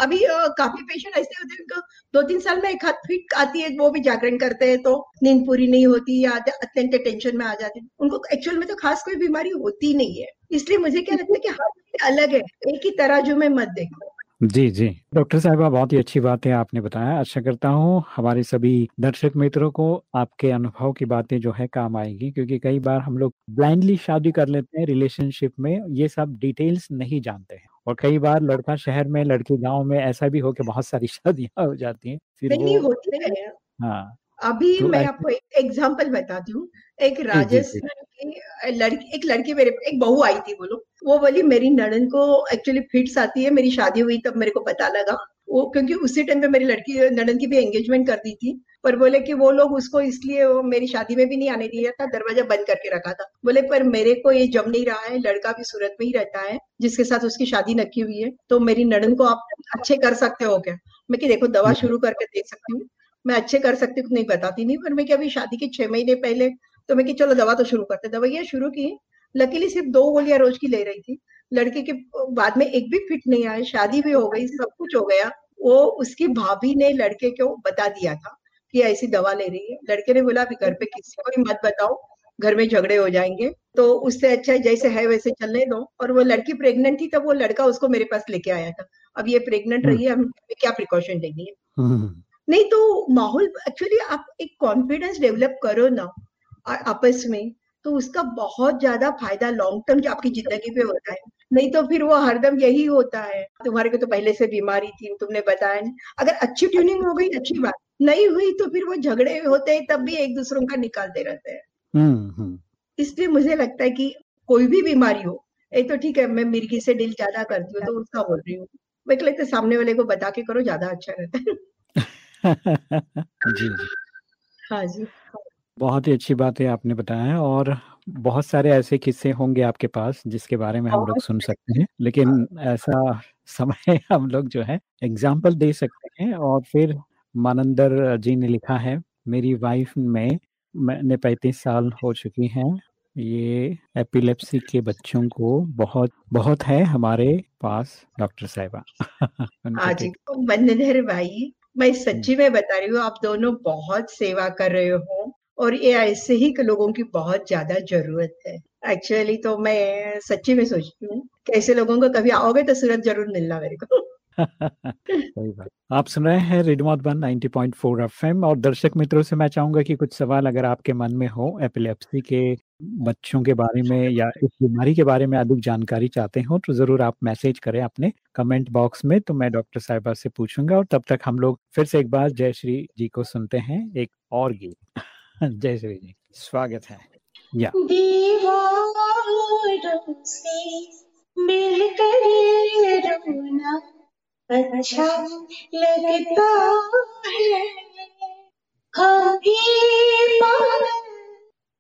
[SPEAKER 4] अभी काफ़ी पेशेंट ऐसे होते हैं दो तीन साल में एक हाथ फिट आती है वो भी जागरण करते हैं तो नींद पूरी नहीं होती या अत्यंत टेंशन में आ जाते हैं। उनको एक्चुअल में तो खास कोई बीमारी होती नहीं है। इसलिए मुझे क्या लगता है कि हर अलग है। एक ही तराजू में मत देखो।
[SPEAKER 3] जी, जी। डॉक्टर साहिबा बहुत ही अच्छी बात है आपने बताया। आशा करता हूँ हमारे सभी दर्शक मित्रों को आपके अनुभव की बातें जो है काम आएगी क्योंकि कई बार हम लोग ब्लाइंडली शादी कर लेते हैं रिलेशनशिप में, ये सब डिटेल्स नहीं जानते हैं और कई बार लड़का शहर में, लड़की गाँव में ऐसा भी हो के बहुत सारी [laughs] शादियाँ हो जाती है
[SPEAKER 4] फिर नहीं, वो होते हैं। हाँ। अभी तो मैं आपको एक एग्जांपल बताती हूँ। एक राजस्थान की लड़की एक लड़की मेरे एक बहू आई थी बोलो वो बोली मेरी नड़न को एक्चुअली फिट्स आती है मेरी शादी हुई तब मेरे को पता लगा। वो क्योंकि उसी टाइम पे मेरी लड़की नड़न की भी एंगेजमेंट कर दी थी पर बोले कि वो लोग उसको इसलिए वो मेरी शादी में भी नहीं आने दिया था दरवाज़ा बंद करके रखा था। बोले पर मेरे को ये जम नहीं रहा है लड़का भी सूरत में ही रहता है जिसके साथ उसकी शादी नक्की हुई है तो मेरी नड़न को आप अच्छे कर सकते हो क्या? मैं कि देखो दवा शुरू करके दे सकती हूँ। मैं अच्छे कर सकती हूँ नहीं बताती नहीं पर मैं क्या अभी शादी के छह महीने पहले तो मैं कि चलो दवा तो शुरू करते दवाइयाँ शुरू की लकीली सिर्फ़ दो गोलियाँ रोज की ले रही थी। लड़के के बाद में एक भी फिट नहीं आया शादी भी हो गई सब कुछ हो गया वो उसकी भाभी ने लड़के को बता दिया था कि ऐसी दवा ले रही है। लड़के ने बोला अभी घर पे किसी को भी मत बताओ घर में झगड़े हो जाएँगे। तो उससे अच्छा है जैसे है वैसे चलने दो। और वो लड़की प्रेग्नेंट थी तब वो लड़का उसको मेरे पास लेके आया था। अब ये प्रेग्नेंट रही है हमें क्या प्रिकॉशन लेनी है हम्म। नहीं तो माहौल एक्चुअली आप एक कॉन्फिडेंस डेवलप करो ना आपस में तो उसका बहुत ज़्यादा फ़ायदा लॉन्ग टर्म जो आपकी ज़िंदगी पे होता है। नहीं तो फिर वो हरदम यही होता है तुम्हारे को तो पहले से बीमारी थी तुमने बताया नहीं। अगर अच्छी ट्यूनिंग हो गई अच्छी बात नहीं हुई तो फिर वो झगड़े होते हैं तब भी एक दूसरों का निकालते रहते हैं। हम्म, हम्म। इसलिए मुझे लगता है कि कोई भी बीमारी हो ये तो ठीक है मैं मिर्गी से डील ज़्यादा करती हूँ तो उसका बोल रही हूँ मैं लगता है सामने वाले को बता के करो ज़्यादा अच्छा रहता है। [laughs]
[SPEAKER 3] जी, जी। हाँ जी। बहुत ही अच्छी बात है आपने बताया और बहुत सारे ऐसे किस्से होंगे आपके पास जिसके बारे में हम लोग सुन सकते हैं। लेकिन ऐसा समय [laughs] हम लोग जो है एग्ज़ाम्पल दे सकते हैं और फिर मानंदर जी ने लिखा है, मेरी वाइफ़ में मैंने 35 साल हो चुकी हैं। ये एपिलेप्सी के बच्चों को बहुत बहुत है हमारे पास डॉक्टर साहिबा। [laughs]
[SPEAKER 4] हाँ जी, तो भाई मैं सच्ची में बता रही हूँ आप दोनों बहुत सेवा कर रहे हो और ये ऐसे ही लोगों की बहुत ज़्यादा ज़रूरत है। एक्चुअली तो मैं सच्ची में सोचती हूँ कैसे लोगों को कभी आओगे तो सूरत ज़रूर मिलना मेरे को।
[SPEAKER 3] सही बात। आप सुन रहे हैं रेडियो मधुबन 90.4 एफएम और दर्शक मित्रों से मैं चाहूँगा कि कुछ सवाल अगर आपके मन में हो एपिलेप्सी के बच्चों के बारे में या इस बीमारी के बारे में अधिक जानकारी चाहते हो तो ज़रूर आप मैसेज करें अपने कमेंट बॉक्स में तो मैं डॉक्टर साहिबा से पूछूँगा और तब तक हम लोग फिर से एक बार जय श्री जी को सुनते हैं एक और गीत। [laughs] जय श्री जी। स्वागत है। या।
[SPEAKER 1] अच्छा लगता है।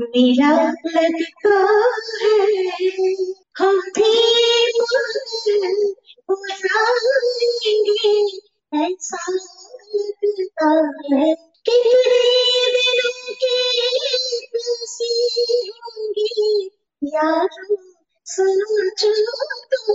[SPEAKER 1] मेरा लगता है। हम भी हो ऐसा लगता है कितने दिनों की प्यासी होंगी यारों सोचो तो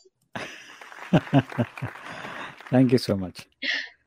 [SPEAKER 3] thank you so much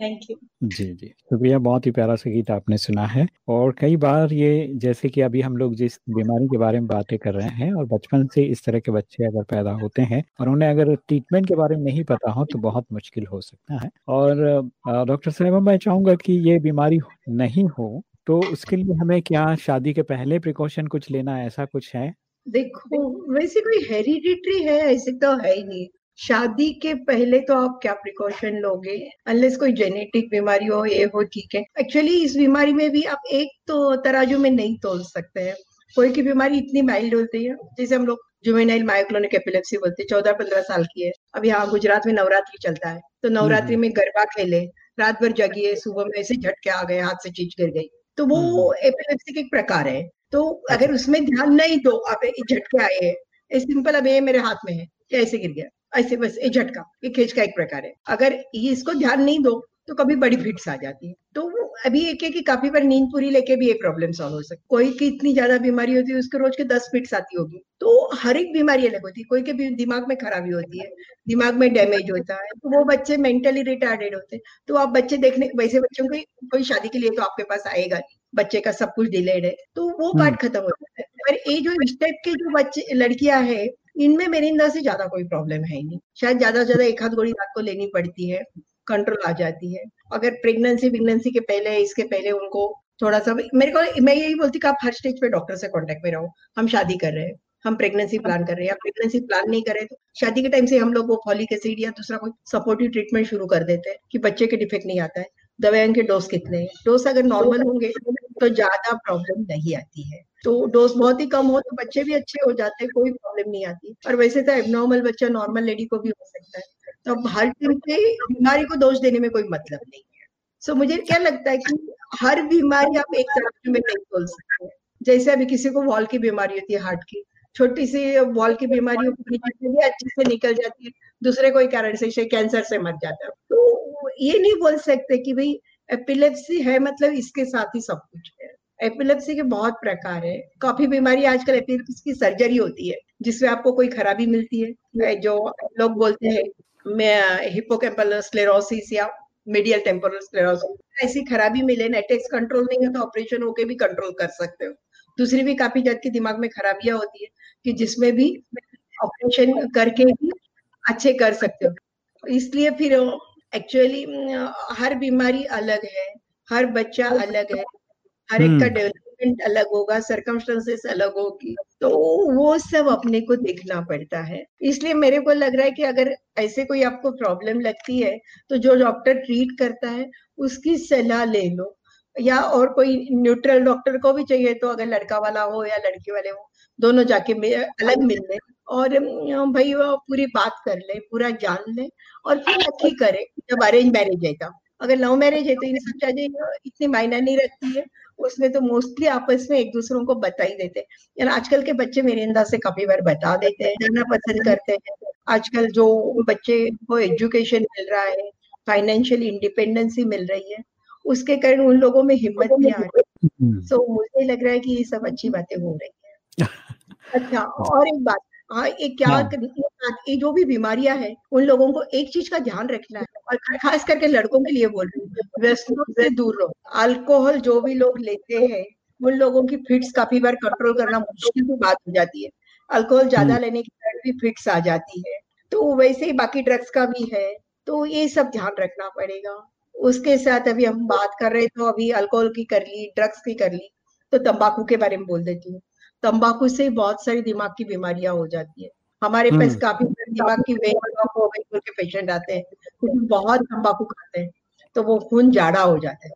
[SPEAKER 4] thank you
[SPEAKER 3] जी जी। शुक्रिया बहुत ही प्यारा सा गीत आपने सुना है। और कई बार ये जैसे कि अभी हम लोग जिस बीमारी के बारे में बातें कर रहे हैं और बचपन से इस तरह के बच्चे अगर पैदा होते हैं और उन्हें अगर ट्रीटमेंट के बारे में नहीं पता हो तो बहुत मुश्किल हो सकता है। और डॉक्टर साहब मैं चाहूँगा कि ये बीमारी नहीं हो तो उसके लिए हमें क्या शादी के पहले प्रिकॉशन कुछ लेना ऐसा कुछ है?
[SPEAKER 4] देखो वैसे कोई हेरिडिटरी है ऐसे तो है ही नहीं। शादी के पहले तो आप क्या प्रिकॉशन लोगे? अनलेस कोई जेनेटिक बीमारी हो ये हो ठीक है। एक्चुअली इस बीमारी में भी आप एक तो तराजू में नहीं तोल सकते हैं। कोई की बीमारी इतनी माइल्ड होती है जैसे हम लोग जुवेनाइल मायोक्लोनिक एपिलेप्सी बोलते हैं चौदह पंद्रह साल की है। अब यहाँ गुजरात में नवरात्रि चलता है तो नवरात्रि में गरबा खेले रात भर जगिए सुबह में ऐसे झटके आ गए हाथ से चीज़ गिर गई। तो वो एपिलेप्सी के एक प्रकार है। तो अगर उसमें ध्यान नहीं दो आप झटके आए हैं सिंपल अब ये मेरे हाथ में है कैसे गिर गया। ऐसे बस ये झटका ये खेच का एक प्रकार है। अगर ये इसको ध्यान नहीं दो तो कभी बड़ी फिट्स आ जाती है। तो वो अभी एक है कि काफ़ी बार नींद पूरी लेके भी ये प्रॉब्लम सॉल्व हो सकती कोई की इतनी ज़्यादा बीमारी होती है उसके रोज के दस फिट्स आती होगी। तो हर एक बीमारी अलग होती है। कोई के भी दिमाग में खराबी होती है दिमाग में डैमेज होता है तो वो बच्चे मेंटली रिटार्डेड होते हैं। तो आप बच्चे देखने वैसे बच्चों को कोई शादी के लिए तो आपके पास आएगा नहीं। बच्चे का सब कुछ डिलेड है। तो वो पार्ट खत्म हो जाता है। पर ये जो इस टाइप के जो बच्चे लड़कियाँ है इनमें मेरे अंदर से ज़्यादा कोई प्रॉब्लम है ही नहीं। शायद ज़्यादा से ज़्यादा एक हाथ गोली रात को लेनी पड़ती है कंट्रोल आ जाती है। अगर प्रेगनेंसी विगनेंसी के पहले, इसके पहले उनको थोड़ा सा, मेरे को, मैं यही बोलती कि आप हर स्टेज पे डॉक्टर से कांटेक्ट में रहो। हम शादी कर रहे हैं, हम प्रेगनेंसी प्लान कर रहे हैं, या प्रेगनेंसी प्लान नहीं कर तो शादी के टाइम से हम लोग वो फॉलिक एसिड या दूसरा कोई सपोर्टिव ट्रीटमेंट शुरू कर देते हैं कि बच्चे के डिफेक्ट नहीं आता है। दवाइयों के डोज कितने हैं? डोज अगर नॉर्मल होंगे तो ज़्यादा प्रॉब्लम नहीं आती है। तो डोज बहुत ही कम हो तो बच्चे भी अच्छे हो जाते हैं कोई प्रॉब्लम नहीं आती। और वैसे तो एबनॉर्मल बच्चा नॉर्मल लेडी को भी हो सकता है। तो अब हर टाइम पे बीमारी को दोष देने में कोई मतलब नहीं है। सो so, मुझे क्या लगता है कि हर बीमारी आप एक तरफ़ में नहीं बोल सकते। जैसे अभी किसी को वॉल की बीमारी होती है हार्ट की। छोटी सी वॉल की बीमारी भी अच्छे से निकल जाती है दूसरे कोई कारण से कैंसर से मर जाता है। तो ये नहीं बोल सकते कि भाई एपिलेप्सी है मतलब इसके साथ ही सब कुछ है। एपिलेप्सी के बहुत प्रकार है। काफ़ी बीमारी आजकल एपिलेप्सी की सर्जरी होती है, जिसमें आपको कोई खराबी मिलती है जो लोग बोलते हैं हिपोकैम्पल स्लेरोसिस या मीडियल टेम्पोरल स्लेरोसिस ऐसी खराबी मिले नेटेक्स कंट्रोल नहीं है तो ऑपरेशन होके भी कंट्रोल कर सकते हो। दूसरी भी काफ़ी जात की दिमाग में खराबियाँ होती है, कि जिसमें भी ऑपरेशन करके भी अच्छे कर सकते हो। इसलिए फिर एक्चुअली हर बीमारी अलग है, हर बच्चा अलग है। हर एक का डेवलपमेंट अलग होगा सरकमस्टेंसेस अलग होगी तो वो सब अपने को देखना पड़ता है। इसलिए मेरे को लग रहा है कि अगर ऐसे कोई आपको प्रॉब्लम लगती है तो जो डॉक्टर ट्रीट करता है उसकी सलाह ले लो। या और कोई न्यूट्रल डॉक्टर को भी चाहिए तो अगर लड़का वाला हो या लड़की वाले हो दोनों जाके अलग मिल ले और भाई वो पूरी बात कर ले पूरा जान ले और फिर नक्की करे जब अरेंज मैरिज है तो अगर लव मैरिज है तो इन सब चीज़ें इतनी मायना नहीं रखती है उसमें तो मोस्टली आपस में एक दूसरों को बता ही देते हैं। आजकल के बच्चे मेरे अंदाज से काफ़ी बार बता देते हैं जाना पसंद करते हैं। आजकल जो बच्चे को एजुकेशन मिल रहा है फाइनेंशियल इंडिपेंडेंसी मिल रही है उसके कारण उन लोगों में हिम्मत भी आ रही। सो मुझे लग रहा है कि ये सब अच्छी बातें हो रही है। अच्छा और एक बात हाँ ये क्या हाँ। ये जो भी बीमारियाँ हैं उन लोगों को एक चीज़ का ध्यान रखना है। और खास करके लड़कों के लिए बोल रही हूँ व्यसनों से दूर रहो। अल्कोहल जो भी लोग लेते हैं उन लोगों की फिट्स काफ़ी बार कंट्रोल करना मुश्किल की बात हो जाती है। अल्कोहल ज़्यादा लेने के कारण भी फिट्स आ जाती है। तो वैसे ही बाकी ड्रग्स का भी है तो ये सब ध्यान रखना पड़ेगा। उसके साथ अभी हम बात कर रहे तो अभी अल्कोहल की कर ली ड्रग्स की कर ली तो तंबाकू के बारे में बोल देती हूँ। तंबाकू से बहुत सारी दिमाग की बीमारियाँ हो जाती है। हमारे पास हम्म। काफ़ी दिमाग की वेन के पेशेंट आते हैं क्योंकि बहुत तंबाकू खाते हैं तो वो खून जाड़ा हो जाता है।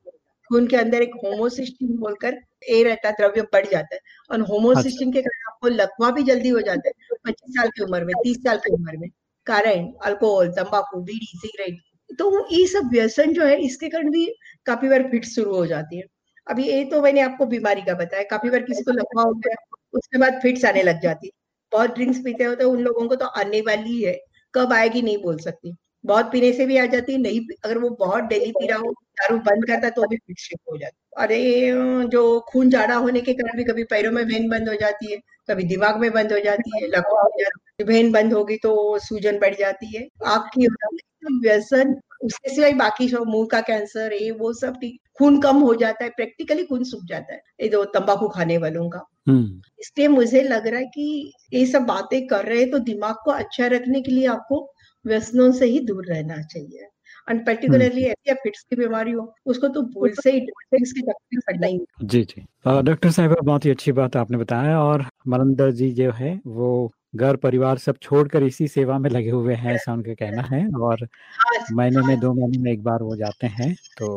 [SPEAKER 4] खून के अंदर एक होमोसिस्टिन बोलकर ए रहता है द्रव्य बढ़ जाता है और होमोसिस्टिन के कारण आपको लकवा भी जल्दी हो जाता है पच्चीस साल की उम्र में तीस साल की उम्र में कारण अल्कोहल तंबाकू बीड़ी सिगरेट तो ये सब व्यसन जो है इसके कारण भी काफ़ी बार फिट शुरू हो जाती है। अभी ये तो मैंने आपको बीमारी का बताया काफ़ी बार किसी को लकवा हो गया उसके बाद फिट्स आने लग जाती बहुत ड्रिंक्स पीते हो तो उन लोगों को तो आने वाली है। कब आएगी नहीं बोल सकती। बहुत पीने से भी आ जाती है नहीं अगर वो बहुत डेली पी रहा हो दारू बंद करता तो भी शिफ्ट हो जाती। है अरे जो खून जाड़ा होने के कारण भी कभी पैरों में वेन बंद हो जाती है कभी दिमाग में बंद हो जाती है लकवा हो जाती है वेन बंद होगी तो सूजन बढ़ जाती है। आग की [laughs] व्यसन उसके सिवाय बाकी सब मुँह का कैंसर ये वो सब खून कम हो जाता है प्रैक्टिकली खून सूख जाता है ये जो तंबाकू खाने वालों का। हम्म। इसलिए मुझे लग रहा है कि ये सब बातें कर रहे हैं तो दिमाग को अच्छा रखने के लिए आपको व्यसनों से ही दूर रहना चाहिए। एंड पर्टिकुलरली ऐसी फिट्स की बीमारी हो उसको तो भूल से ही ड्रिंक्स की तकलीफ़ पड़ना ही
[SPEAKER 3] जी जी। डॉक्टर साहब बहुत ही अच्छी बात आपने बताया और मरंदर जी जो है वो घर परिवार सब छोड़कर इसी सेवा में लगे हुए हैं ऐसा उनका कहना है। और हाँ महीने में दो महीने में एक बार वो जाते हैं तो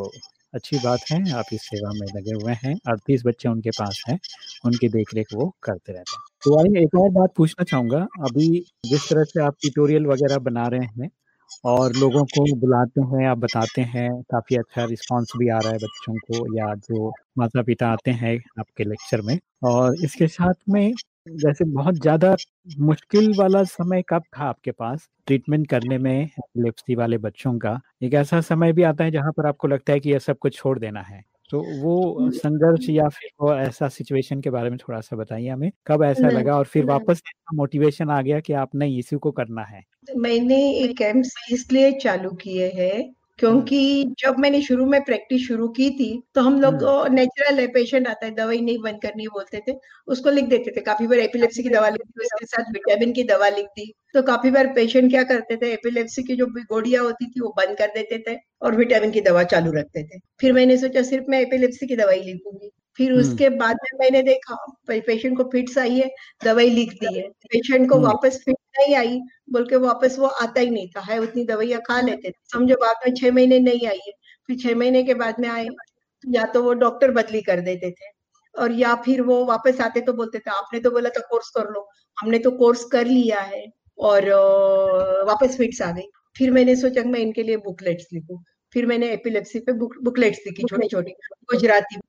[SPEAKER 3] अच्छी बात है आप इस सेवा में लगे हुए हैं। अड़तीस बच्चे उनके पास हैं उनकी देख रेख वो करते रहते हैं। तो आइए एक और बात पूछना चाहूँगा। अभी जिस तरह से आप ट्यूटोरियल वगैरह बना रहे हैं और लोगों को बुलाते हैं आप बताते हैं काफ़ी अच्छा रिस्पांस भी आ रहा है बच्चों को या जो माता पिता आते हैं आपके लेक्चर में। और इसके साथ में जैसे बहुत ज़्यादा मुश्किल वाला समय कब था आपके पास ट्रीटमेंट करने में एपिलेप्सी वाले बच्चों का? एक ऐसा समय भी आता है जहाँ पर आपको लगता है कि ये सब कुछ छोड़ देना है। तो वो संघर्ष या फिर वो ऐसा सिचुएशन के बारे में थोड़ा-सा बताइए हमें? कब ऐसा लगा और फिर वापस मोटिवेशन आ गया कि आपने इसी को करना है?
[SPEAKER 4] मैंने एक कैंप्स इसलिए चालू किए हैं क्योंकि जब मैंने शुरू में प्रैक्टिस शुरू की थी तो हम लोग नेचुरल है पेशेंट आता है दवाई नहीं बंद करनी बोलते थे उसको लिख देते थे। काफ़ी बार एपिलेप्सी की दवा लिख दी उसके साथ विटामिन की दवा लिख दी। तो काफ़ी बार पेशेंट क्या करते थे एपिलेप्सी की जो गोड़िया होती थी वो बंद कर देते थे और विटामिन की दवा चालू रखते थे। फिर मैंने सोचा सिर्फ़ मैं एपिलेप्सी की दवाई लिखूँगी। फिर उसके बाद में मैंने देखा पेशेंट को फिट्स आई है दवाई लिख दी है। पेशेंट को वापस फिट नहीं आई बोल के वापस वो आता ही नहीं था है उतनी दवाइयाँ खा लेते थे। समझो बाद में छह महीने नहीं आई है फिर छह महीने के बाद में आए या तो वो डॉक्टर बदली कर देते थे और या फिर वो वापस आते तो बोलते थे आपने तो बोला था कोर्स कर लो हमने तो कोर्स कर लिया है और वापस फिट्स आ गई। फिर मैंने सोचा मैं इनके लिए बुकलेट्स लिखूं। फिर मैंने एपिलेप्सी पे बुक बुकलेट्स लिखी छोटी छोटी गुजराती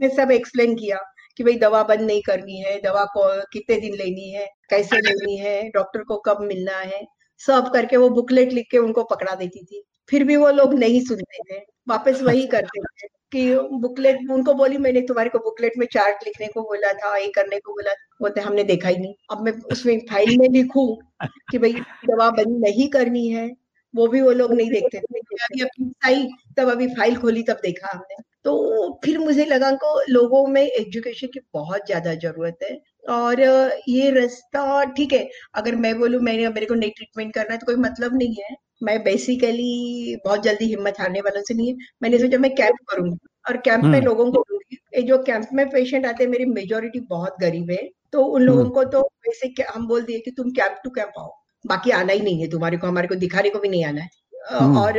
[SPEAKER 4] में सब एक्सप्लेन किया। कि भाई दवा बंद नहीं करनी है दवा को कितने दिन लेनी है कैसे [laughs] लेनी है डॉक्टर को कब मिलना है सब करके वो बुकलेट लिख के उनको पकड़ा देती थी। फिर भी वो लोग नहीं सुनते थे वापस वही [laughs] करते थे कि बुकलेट उनको बोली मैंने तुम्हारे को बुकलेट में चार्ट लिखने को बोला था ये करने को बोला बोलते हमने देखा ही नहीं। अब मैं उसमें फ़ाइल में लिखू कि भाई दवा बंद नहीं करनी है वो भी वो लोग नहीं देखते। थे [laughs] अभी अपनी आई तब अभी फ़ाइल खोली तब देखा हमने। तो फिर मुझे लगा को लोगों में एजुकेशन की बहुत ज़्यादा ज़रूरत है और ये रास्ता ठीक है अगर मैं बोलूँ मैंने मेरे को नहीं ट्रीटमेंट करना है तो कोई मतलब नहीं है मैं बेसिकली बहुत जल्दी हिम्मत हारने वालों से नहीं है मैंने सोचा मैं कैंप करूँगी और कैंप में हम्म। लोगों को ये जो कैंप में पेशेंट आते हैं मेरी मेजोरिटी बहुत गरीब है तो उन लोगों हम्म। को तो वैसे हम बोल दिए कि तुम कैंप टू कैंप आओ बाकी आना ही नहीं है तुम्हारे को हमारे को दिखाने को भी नहीं आना है हम्म। और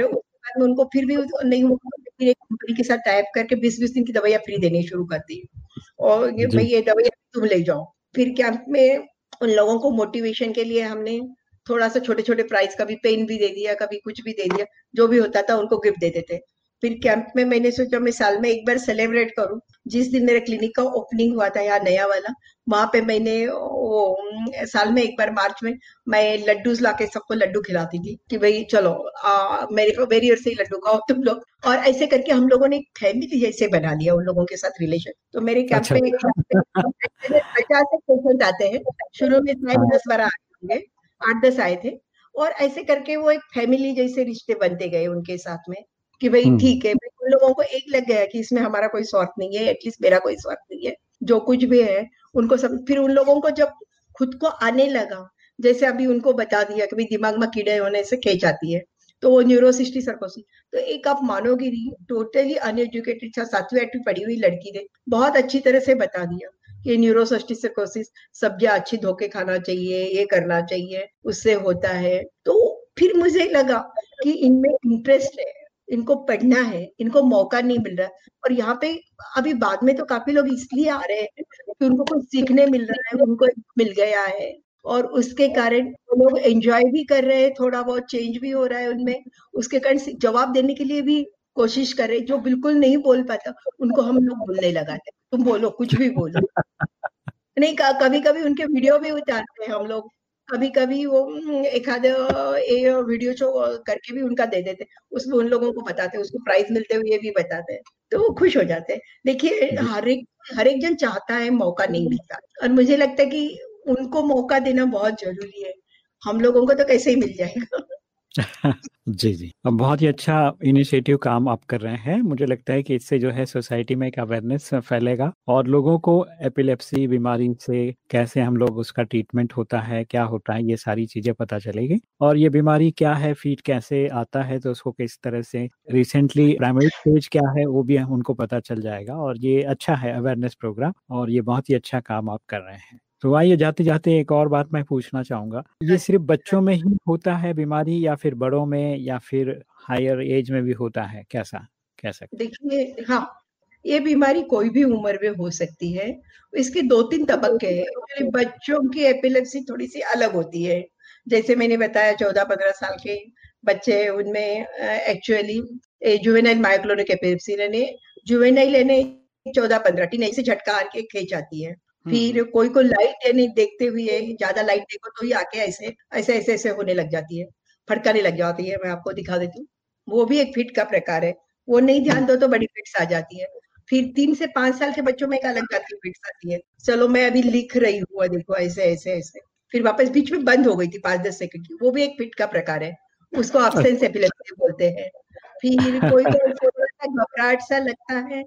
[SPEAKER 4] बाद में उनको फिर भी नहीं फिर एक कंपनी के साथ टाइप करके बीस बीस दिन की दवाइयाँ फ्री देनी शुरू कर दी। और भाई ये दवाइयाँ तुम ले जाओ। फिर कैंप में उन लोगों को मोटिवेशन के लिए हमने थोड़ा सा छोटे छोटे प्राइस कभी पेन भी दे दिया कभी कुछ भी दे दिया जो भी होता था उनको गिफ्ट दे देते। फिर कैंप में मैंने सोचा मैं साल में एक बार सेलिब्रेट करूँ। जिस दिन मेरे क्लिनिक का ओपनिंग हुआ था यहाँ नया वाला वहाँ पे मैंने वो साल में एक बार मार्च में मैं लड्डू ला के सबको लड्डू खिलाती थी कि भाई चलो आ, मेरे को मेरी ओर से ही लड्डू खाओ तुम लोग और ऐसे करके हम लोगों ने एक फैमिली जैसे बना लिया उन लोगों के साथ रिलेशन तो मेरे कैंप अच्छा। में पचास पेशेंट आते हैं शुरू में शायद हाँ। दस बारह आए आठ दस आए थे और ऐसे करके वो एक फैमिली जैसे रिश्ते बनते गए उनके साथ में कि भाई हम्म। ठीक है उन लोगों को एक लग गया कि इसमें हमारा कोई स्वार्थ नहीं है एटलीस्ट मेरा कोई स्वार्थ नहीं है जो कुछ भी है उनको सब, फिर उन लोगों को जब खुद को आने लगा, जैसे अभी उनको बता दिया कि दिमाग में कीड़े होने से खेच आती है तो वो न्यूरोसिस्टी सर्कोसिस तो एक आप मानोगी नहीं टोटली अनएजुकेटेड सातवीं, आठवीं पढ़ी हुई लड़की ने बहुत अच्छी तरह से बता दिया कि न्यूरोसिस्टी सर्कोसिस सब्ज़ियाँ अच्छी धोके खाना चाहिए, ये करना चाहिए, उससे होता है। तो फिर मुझे लगा कि इनमें इंटरेस्ट है। इनको पढ़ना है इनको मौका नहीं मिल रहा और यहाँ पे अभी बाद में तो काफ़ी लोग इसलिए आ रहे हैं कि उनको कुछ सीखने मिल रहा है उनको मिल गया है। और उसके कारण लोग एंजॉय भी कर रहे हैं थोड़ा बहुत चेंज भी हो रहा है उनमें। उसके कारण जवाब देने के लिए भी कोशिश कर रहे जो बिल्कुल नहीं बोल पाता उनको हम लोग बोलने लगाते तुम बोलो कुछ भी बोलो। [laughs] नहीं कभी कभी उनके वीडियो भी उतारते हैं हम लोग। कभी कभी वो एक आधे वीडियो शो करके भी उनका दे देते उसमें उन लोगों को बताते उसको प्राइज मिलते हुए भी बताते तो वो खुश हो जाते हैं। देखिए हर एक हर एक जन चाहता है मौका नहीं मिलता। और मुझे लगता है कि उनको मौका देना बहुत ज़रूरी है। हम लोगों को तो कैसे ही मिल जाएगा।
[SPEAKER 3] जी, जी। अब बहुत ही अच्छा इनिशिएटिव काम आप कर रहे हैं। मुझे लगता है कि इससे जो है सोसाइटी में एक अवेयरनेस फैलेगा और लोगों को एपिलेप्सी बीमारी से कैसे हम लोग उसका ट्रीटमेंट होता है, क्या होता है, ये सारी चीज़ें पता चलेगी। और ये बीमारी क्या है, फीट कैसे आता है, तो उसको किस तरह से रिसेंटली प्राइमरी स्टेज क्या है, वो भी उनको पता चल जाएगा और ये अच्छा है अवेयरनेस प्रोग्राम और ये बहुत ही अच्छा काम आप कर रहे हैं। तो आइए जाते-जाते एक और बात मैं पूछना चाहूँगा, ये सिर्फ़ बच्चों में ही होता है बीमारी या फिर बड़ों में या फिर हायर एज में भी होता है? कैसा? कह सकते
[SPEAKER 4] देखिए हाँ, ये बीमारी कोई भी उम्र में हो सकती है। इसके दो तीन तबके हैं। बच्चों की एपिलेप्सी थोड़ी-सी अलग होती है। जैसे मैंने बताया 14-15 साल के बच्चे उनमें एक्चुअली जुवेनाइल मायोक्लोनिक एपिलेप्सी यानी जुवेनाइल यानी 14-15 टीनेज से झटका आके खेच आती है। फिर हम्म। कोई को लाइट नहीं देखते हुए ज़्यादा लाइट देखो तो ही आके ऐसे ऐसे ऐसे ऐसे होने लग जाती है फटकाने लग जाती है मैं आपको दिखा देती हूँ। वो भी एक फिट का प्रकार है वो नहीं ध्यान दो तो बड़ी फिट्स आ जाती है। फिर तीन से पाँच साल के बच्चों में एक अलग जाती फिट्स आती है। चलो मैं अभी लिख रही हूँ देखो ऐसे ऐसे ऐसे। फिर वापस बीच में बंद हो गई थी पाँच दस सेकंड की वो भी एक फिट का प्रकार है। उसको अब्सेंस एपिलेप्सी बोलते हैं। फिर कोई घबराहट सा लगता है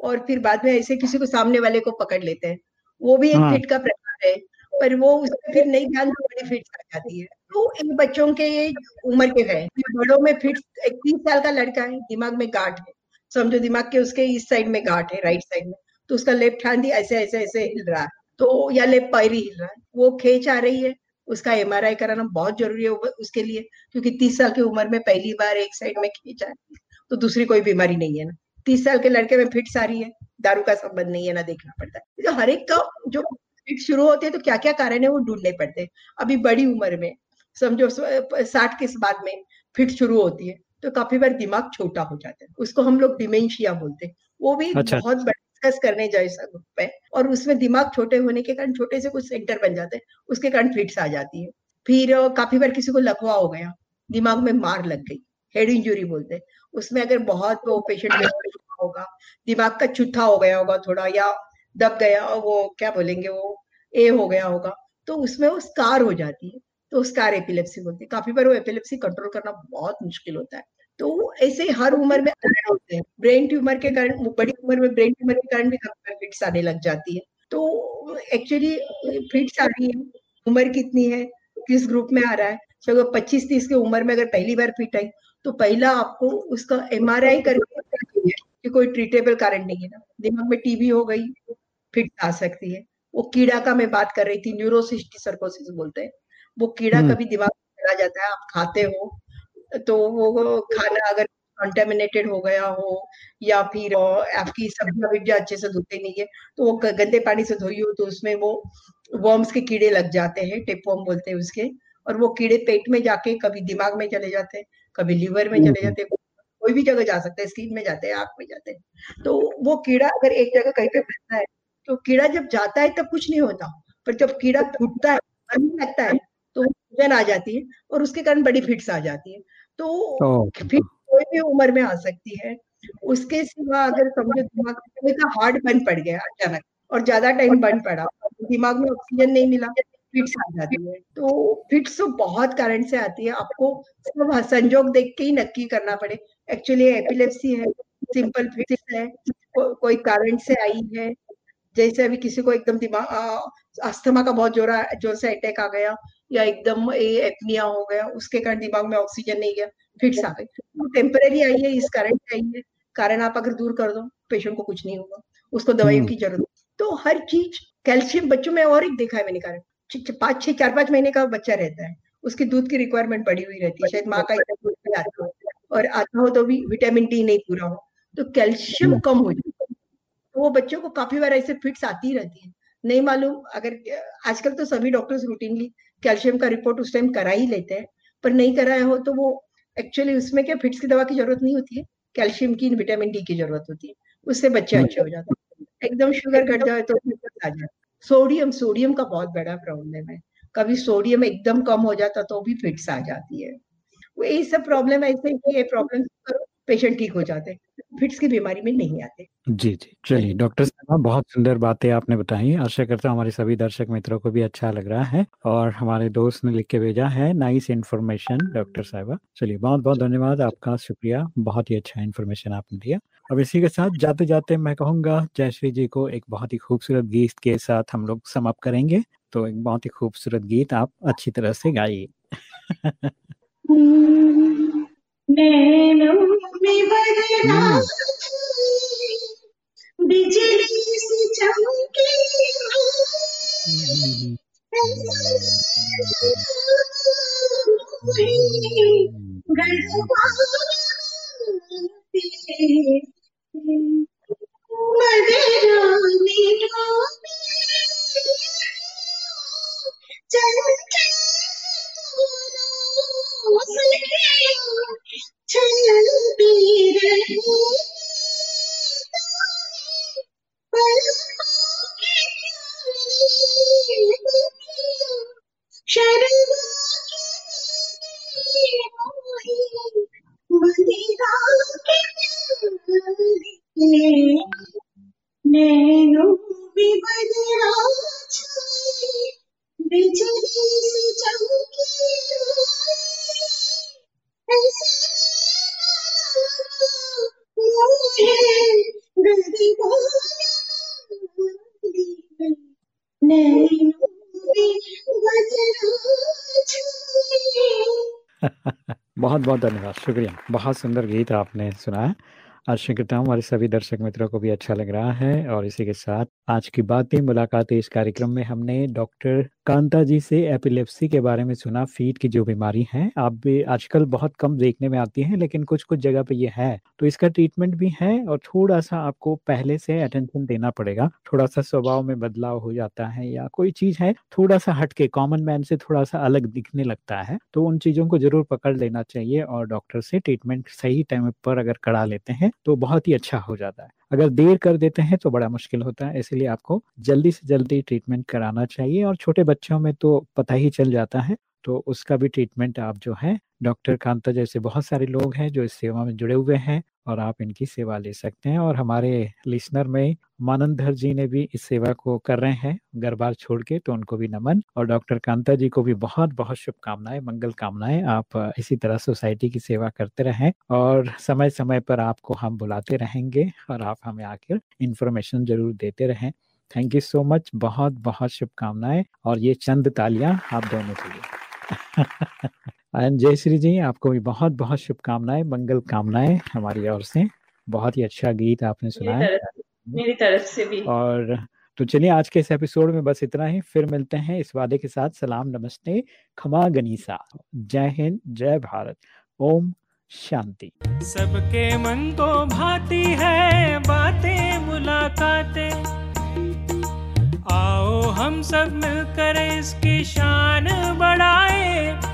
[SPEAKER 4] और फिर बाद में ऐसे किसी को सामने वाले को पकड़ लेते हैं। वो भी एक हाँ. फिट का प्रकार है पर वो उसमें फिर नहीं ध्यान तो बड़ी फिट आ जाती है तो इन बच्चों के ये उम्र के है बड़ों में फिट एक तीस साल का लड़का है दिमाग में गांठ है समझो दिमाग के उसके इस साइड में गांठ है राइट साइड में तो उसका लेफ़्ट हैंड ही ऐसे ऐसे ऐसे हिल रहा है तो या लेफ़्ट पैर ही हिल रहा है वो खेच आ रही है उसका एमआरआई कराना बहुत ज़रूरी है उसके लिए क्योंकि तीस साल की उम्र में पहली बार एक साइड में खींच आ रही है तो दूसरी कोई बीमारी नहीं है ना तीस साल के लड़के में फिट सारी है दारू का संबंध नहीं है ना देखना पड़ता है। तो हर एक का जो फिट शुरू होते हैं तो क्या क्या कारण है वो ढूँढने पड़ते हैं। अभी बड़ी उम्र में समझो साठ के बाद में फिट शुरू होती है तो काफ़ी बार दिमाग छोटा हो जाता है। उसको हम लोग डिमेंशिया बोलते हैं। वो भी अच्छा। बहुत डिस्कस करने जैसा ग्रुप है और उसमें दिमाग छोटे होने के कारण छोटे से कुछ सेंटर बन जाते हैं उसके कारण फिट्स आ जाती है। फिर काफ़ी बार किसी को लकवा हो गया दिमाग में मार लग गई। हेड इंजुरी बोलते हैं। उसमें अगर बहुत वो पेशेंट होगा, दिमाग का चुथा हो गया होगा थोड़ा या दब गया, वो क्या बोलेंगे वो ए हो गया होगा तो उसमें वो स्कार हो जाती है। तो स्कार एपिलेप्सी बोलते हैं। काफ़ी बार वो एपिलेप्सी कंट्रोल करना बहुत मुश्किल होता है। तो ऐसे हर उम्र में अलग होते हैं। ब्रेन ट्यूमर के कारण बड़ी उम्र में ब्रेन ट्यूमर के कारण भी फिट्स आने लग जाती है। तो एक्चुअली फिट्स आ रही है। उम्र कितनी है? किस ग्रुप में आ रहा है? पच्चीस तीस की उम्र में अगर पहली बार फिट आई तो पहला आपको उसका एम आर आई करके कि कोई ट्रीटेबल कारण नहीं है ना। दिमाग में टीबी हो गई फिट आ सकती है। वो कीड़ा का मैं बात कर रही थी न्यूरोसिस्टी सर्कोसिस बोलते हैं। वो कीड़ा हम्म। कभी दिमाग में चला जाता है आप खाते हो तो वो खाना अगर कंटेमिनेटेड हो गया हो या फिर आपकी सब्ज़ियाँ विब्जियाँ अच्छे से धोते नहीं है तो वो गंदे पानी से धोई हो तो उसमें वो वर्म्स के कीड़े लग जाते हैं टेपवर्म बोलते हैं उसके और वो कीड़े पेट में जाके कभी दिमाग में चले जाते हैं। कभी लिवर में चले जाते हैं कोई भी जगह जा सकते हैं स्किन में जाते हैं आँख में जाते हैं। तो वो कीड़ा अगर एक जगह कहीं पे फंसता है तो कीड़ा जब जाता है तब कुछ नहीं होता। पर जब कीड़ा फूटता है लगता है तो सूजन आ जाती है और उसके कारण बड़ी फिट्स आ जाती है। तो फिट कोई भी उम्र में आ सकती है। उसके सिवा अगर समझो दिमाग का हार्ट बंद पड़ गया अचानक और ज़्यादा टाइम बंद पड़ा। दिमाग में ऑक्सीजन नहीं मिला। फिट्स आ जाती है। तो फिट्स तो बहुत कारण से आती है। आपको सब संजोग देख के ही नक्की करना पड़े। एक्चुअली एपिलेप्सी है सिंपल फिट्स है को, कोई कारण से आई है। जैसे अभी किसी को एकदम दिमाग अस्थमा का बहुत ज़ोर ज़ोर से अटैक आ गया या एकदम एपनिया हो गया उसके कारण दिमाग में ऑक्सीजन नहीं गया फिट्स आ गई। तो टेम्पररी आई है इस कारण से आई है। कारण आप अगर दूर कर दो पेशेंट को कुछ नहीं होगा। उसको दवाइयों हम्म। की ज़रूरत। तो हर चीज़ कैल्शियम बच्चों में और एक देखा है मैंने कारण पाँच छह चार पाँच महीने का बच्चा रहता है। उसकी दूध की रिक्वायरमेंट बढ़ी हुई रहती है। शायद माँ का इतना दूध आता हो। और आता हो तो भी विटामिन डी नहीं पूरा हो। तो कैल्शियम हम्म। कम हो जाता है। तो वो बच्चों को काफ़ी बार ऐसे फिट्स आती रहती है। नहीं मालूम अगर आजकल तो सभी डॉक्टर्स रूटीनली कैल्शियम का रिपोर्ट उस टाइम करा ही लेते हैं। पर नहीं कराया हो तो वो एक्चुअली उसमें क्या फिट्स की दवा की ज़रूरत नहीं होती है। कैल्शियम की विटामिन डी की ज़रूरत होती है। उससे बच्चे अच्छे हो जाते हैं। एकदम शुगर घट जाए तो आ जाए सोडियम सोडियम का बहुत बड़ा प्रॉब्लम है। कभी सोडियम एकदम कम हो जाता तो भी फिट्स आ जाती है। वो यही सब प्रॉब्लम ऐसे ये प्रॉब्लम पेशेंट ठीक हो जाते हैं। फिट्स की बीमारी में नहीं आते।
[SPEAKER 3] जी जी। चलिए डॉक्टर साहब बहुत सुंदर बातें आपने बताई। आशा करता हूँ हमारे सभी दर्शक मित्रों को भी अच्छा लग रहा है और हमारे दोस्त ने लिख के भेजा है नाइस इन्फॉर्मेशन डॉक्टर साहबा। चलिए बहुत बहुत धन्यवाद। आपका शुक्रिया। बहुत ही अच्छा इन्फॉर्मेशन आपने दिया। अब इसी के साथ जाते जाते मैं कहूँगा जयश्री जी को एक बहुत ही खूबसूरत गीत के साथ हम लोग समाप्त करेंगे। तो एक बहुत ही खूबसूरत गीत आप अच्छी तरह से गाइए।
[SPEAKER 1] नैनों में बदला बिजली से चमके। चल चलती
[SPEAKER 3] बहुत धन्यवाद शुक्रिया। बहुत सुंदर गीत आपने सुनाया। आशा करता हूँ हमारे सभी दर्शक मित्रों को भी अच्छा लग रहा है और इसी के साथ आज की बातें मुलाकातें इस कार्यक्रम में हमने डॉक्टर कांता जी से एपिलेप्सी के बारे में सुना, फीट की जो बीमारी है। आप भी आजकल बहुत कम देखने में आती है, लेकिन कुछ कुछ जगह पे ये है। तो इसका ट्रीटमेंट भी है और थोड़ा सा आपको पहले से अटेंशन देना पड़ेगा। थोड़ा सा स्वभाव में बदलाव हो जाता है या कोई चीज़ है थोड़ा सा हटके कॉमन मैन से थोड़ा सा अलग दिखने लगता है तो उन चीज़ों को ज़रूर पकड़ लेना चाहिए और डॉक्टर से ट्रीटमेंट सही टाइम पर अगर करा लेते हैं तो बहुत ही अच्छा हो जाता है। अगर देर कर देते हैं तो बड़ा मुश्किल होता है, इसलिए आपको जल्दी से जल्दी ट्रीटमेंट कराना चाहिए और छोटे बच्चों में तो पता ही चल जाता है तो उसका भी ट्रीटमेंट आप जो है डॉक्टर कांता जैसे बहुत सारे लोग हैं जो इस सेवा में जुड़े हुए हैं। और आप इनकी सेवा ले सकते हैं। और हमारे लिसनर में मानंदर जी ने भी इस सेवा को कर रहे हैं घर बार छोड़ के तो उनको भी नमन। और डॉक्टर कांता जी को भी बहुत बहुत शुभकामनाएँ, मंगल कामनाएँ। आप इसी तरह सोसाइटी की सेवा करते रहें और समय समय पर आपको हम बुलाते रहेंगे और आप हमें आकर इन्फॉर्मेशन ज़रूर देते रहें। थैंक यू सो मच बहुत बहुत शुभकामनाएँ और ये चंद तालियाँ आप दोनों के लिए। [laughs] एंड जय श्री जी आपको भी बहुत बहुत शुभकामनाएँ मंगल कामनाएँ हमारी ओर से। बहुत ही अच्छा गीत आपने सुना है
[SPEAKER 5] मेरी तरफ़ से भी।
[SPEAKER 3] और तो चलिए आज के इस एपिसोड में बस इतना ही। फिर मिलते हैं इस वादे के साथ। सलाम नमस्ते खमा गनीसा। जय हिंद जय भारत। ओम शांति।
[SPEAKER 6] सबके मन तो भाती है बातें मुलाकातें। आओ हम सब मिलकर इसकी शान बढ़ाए।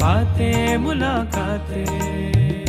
[SPEAKER 6] बातें मुलाकातें।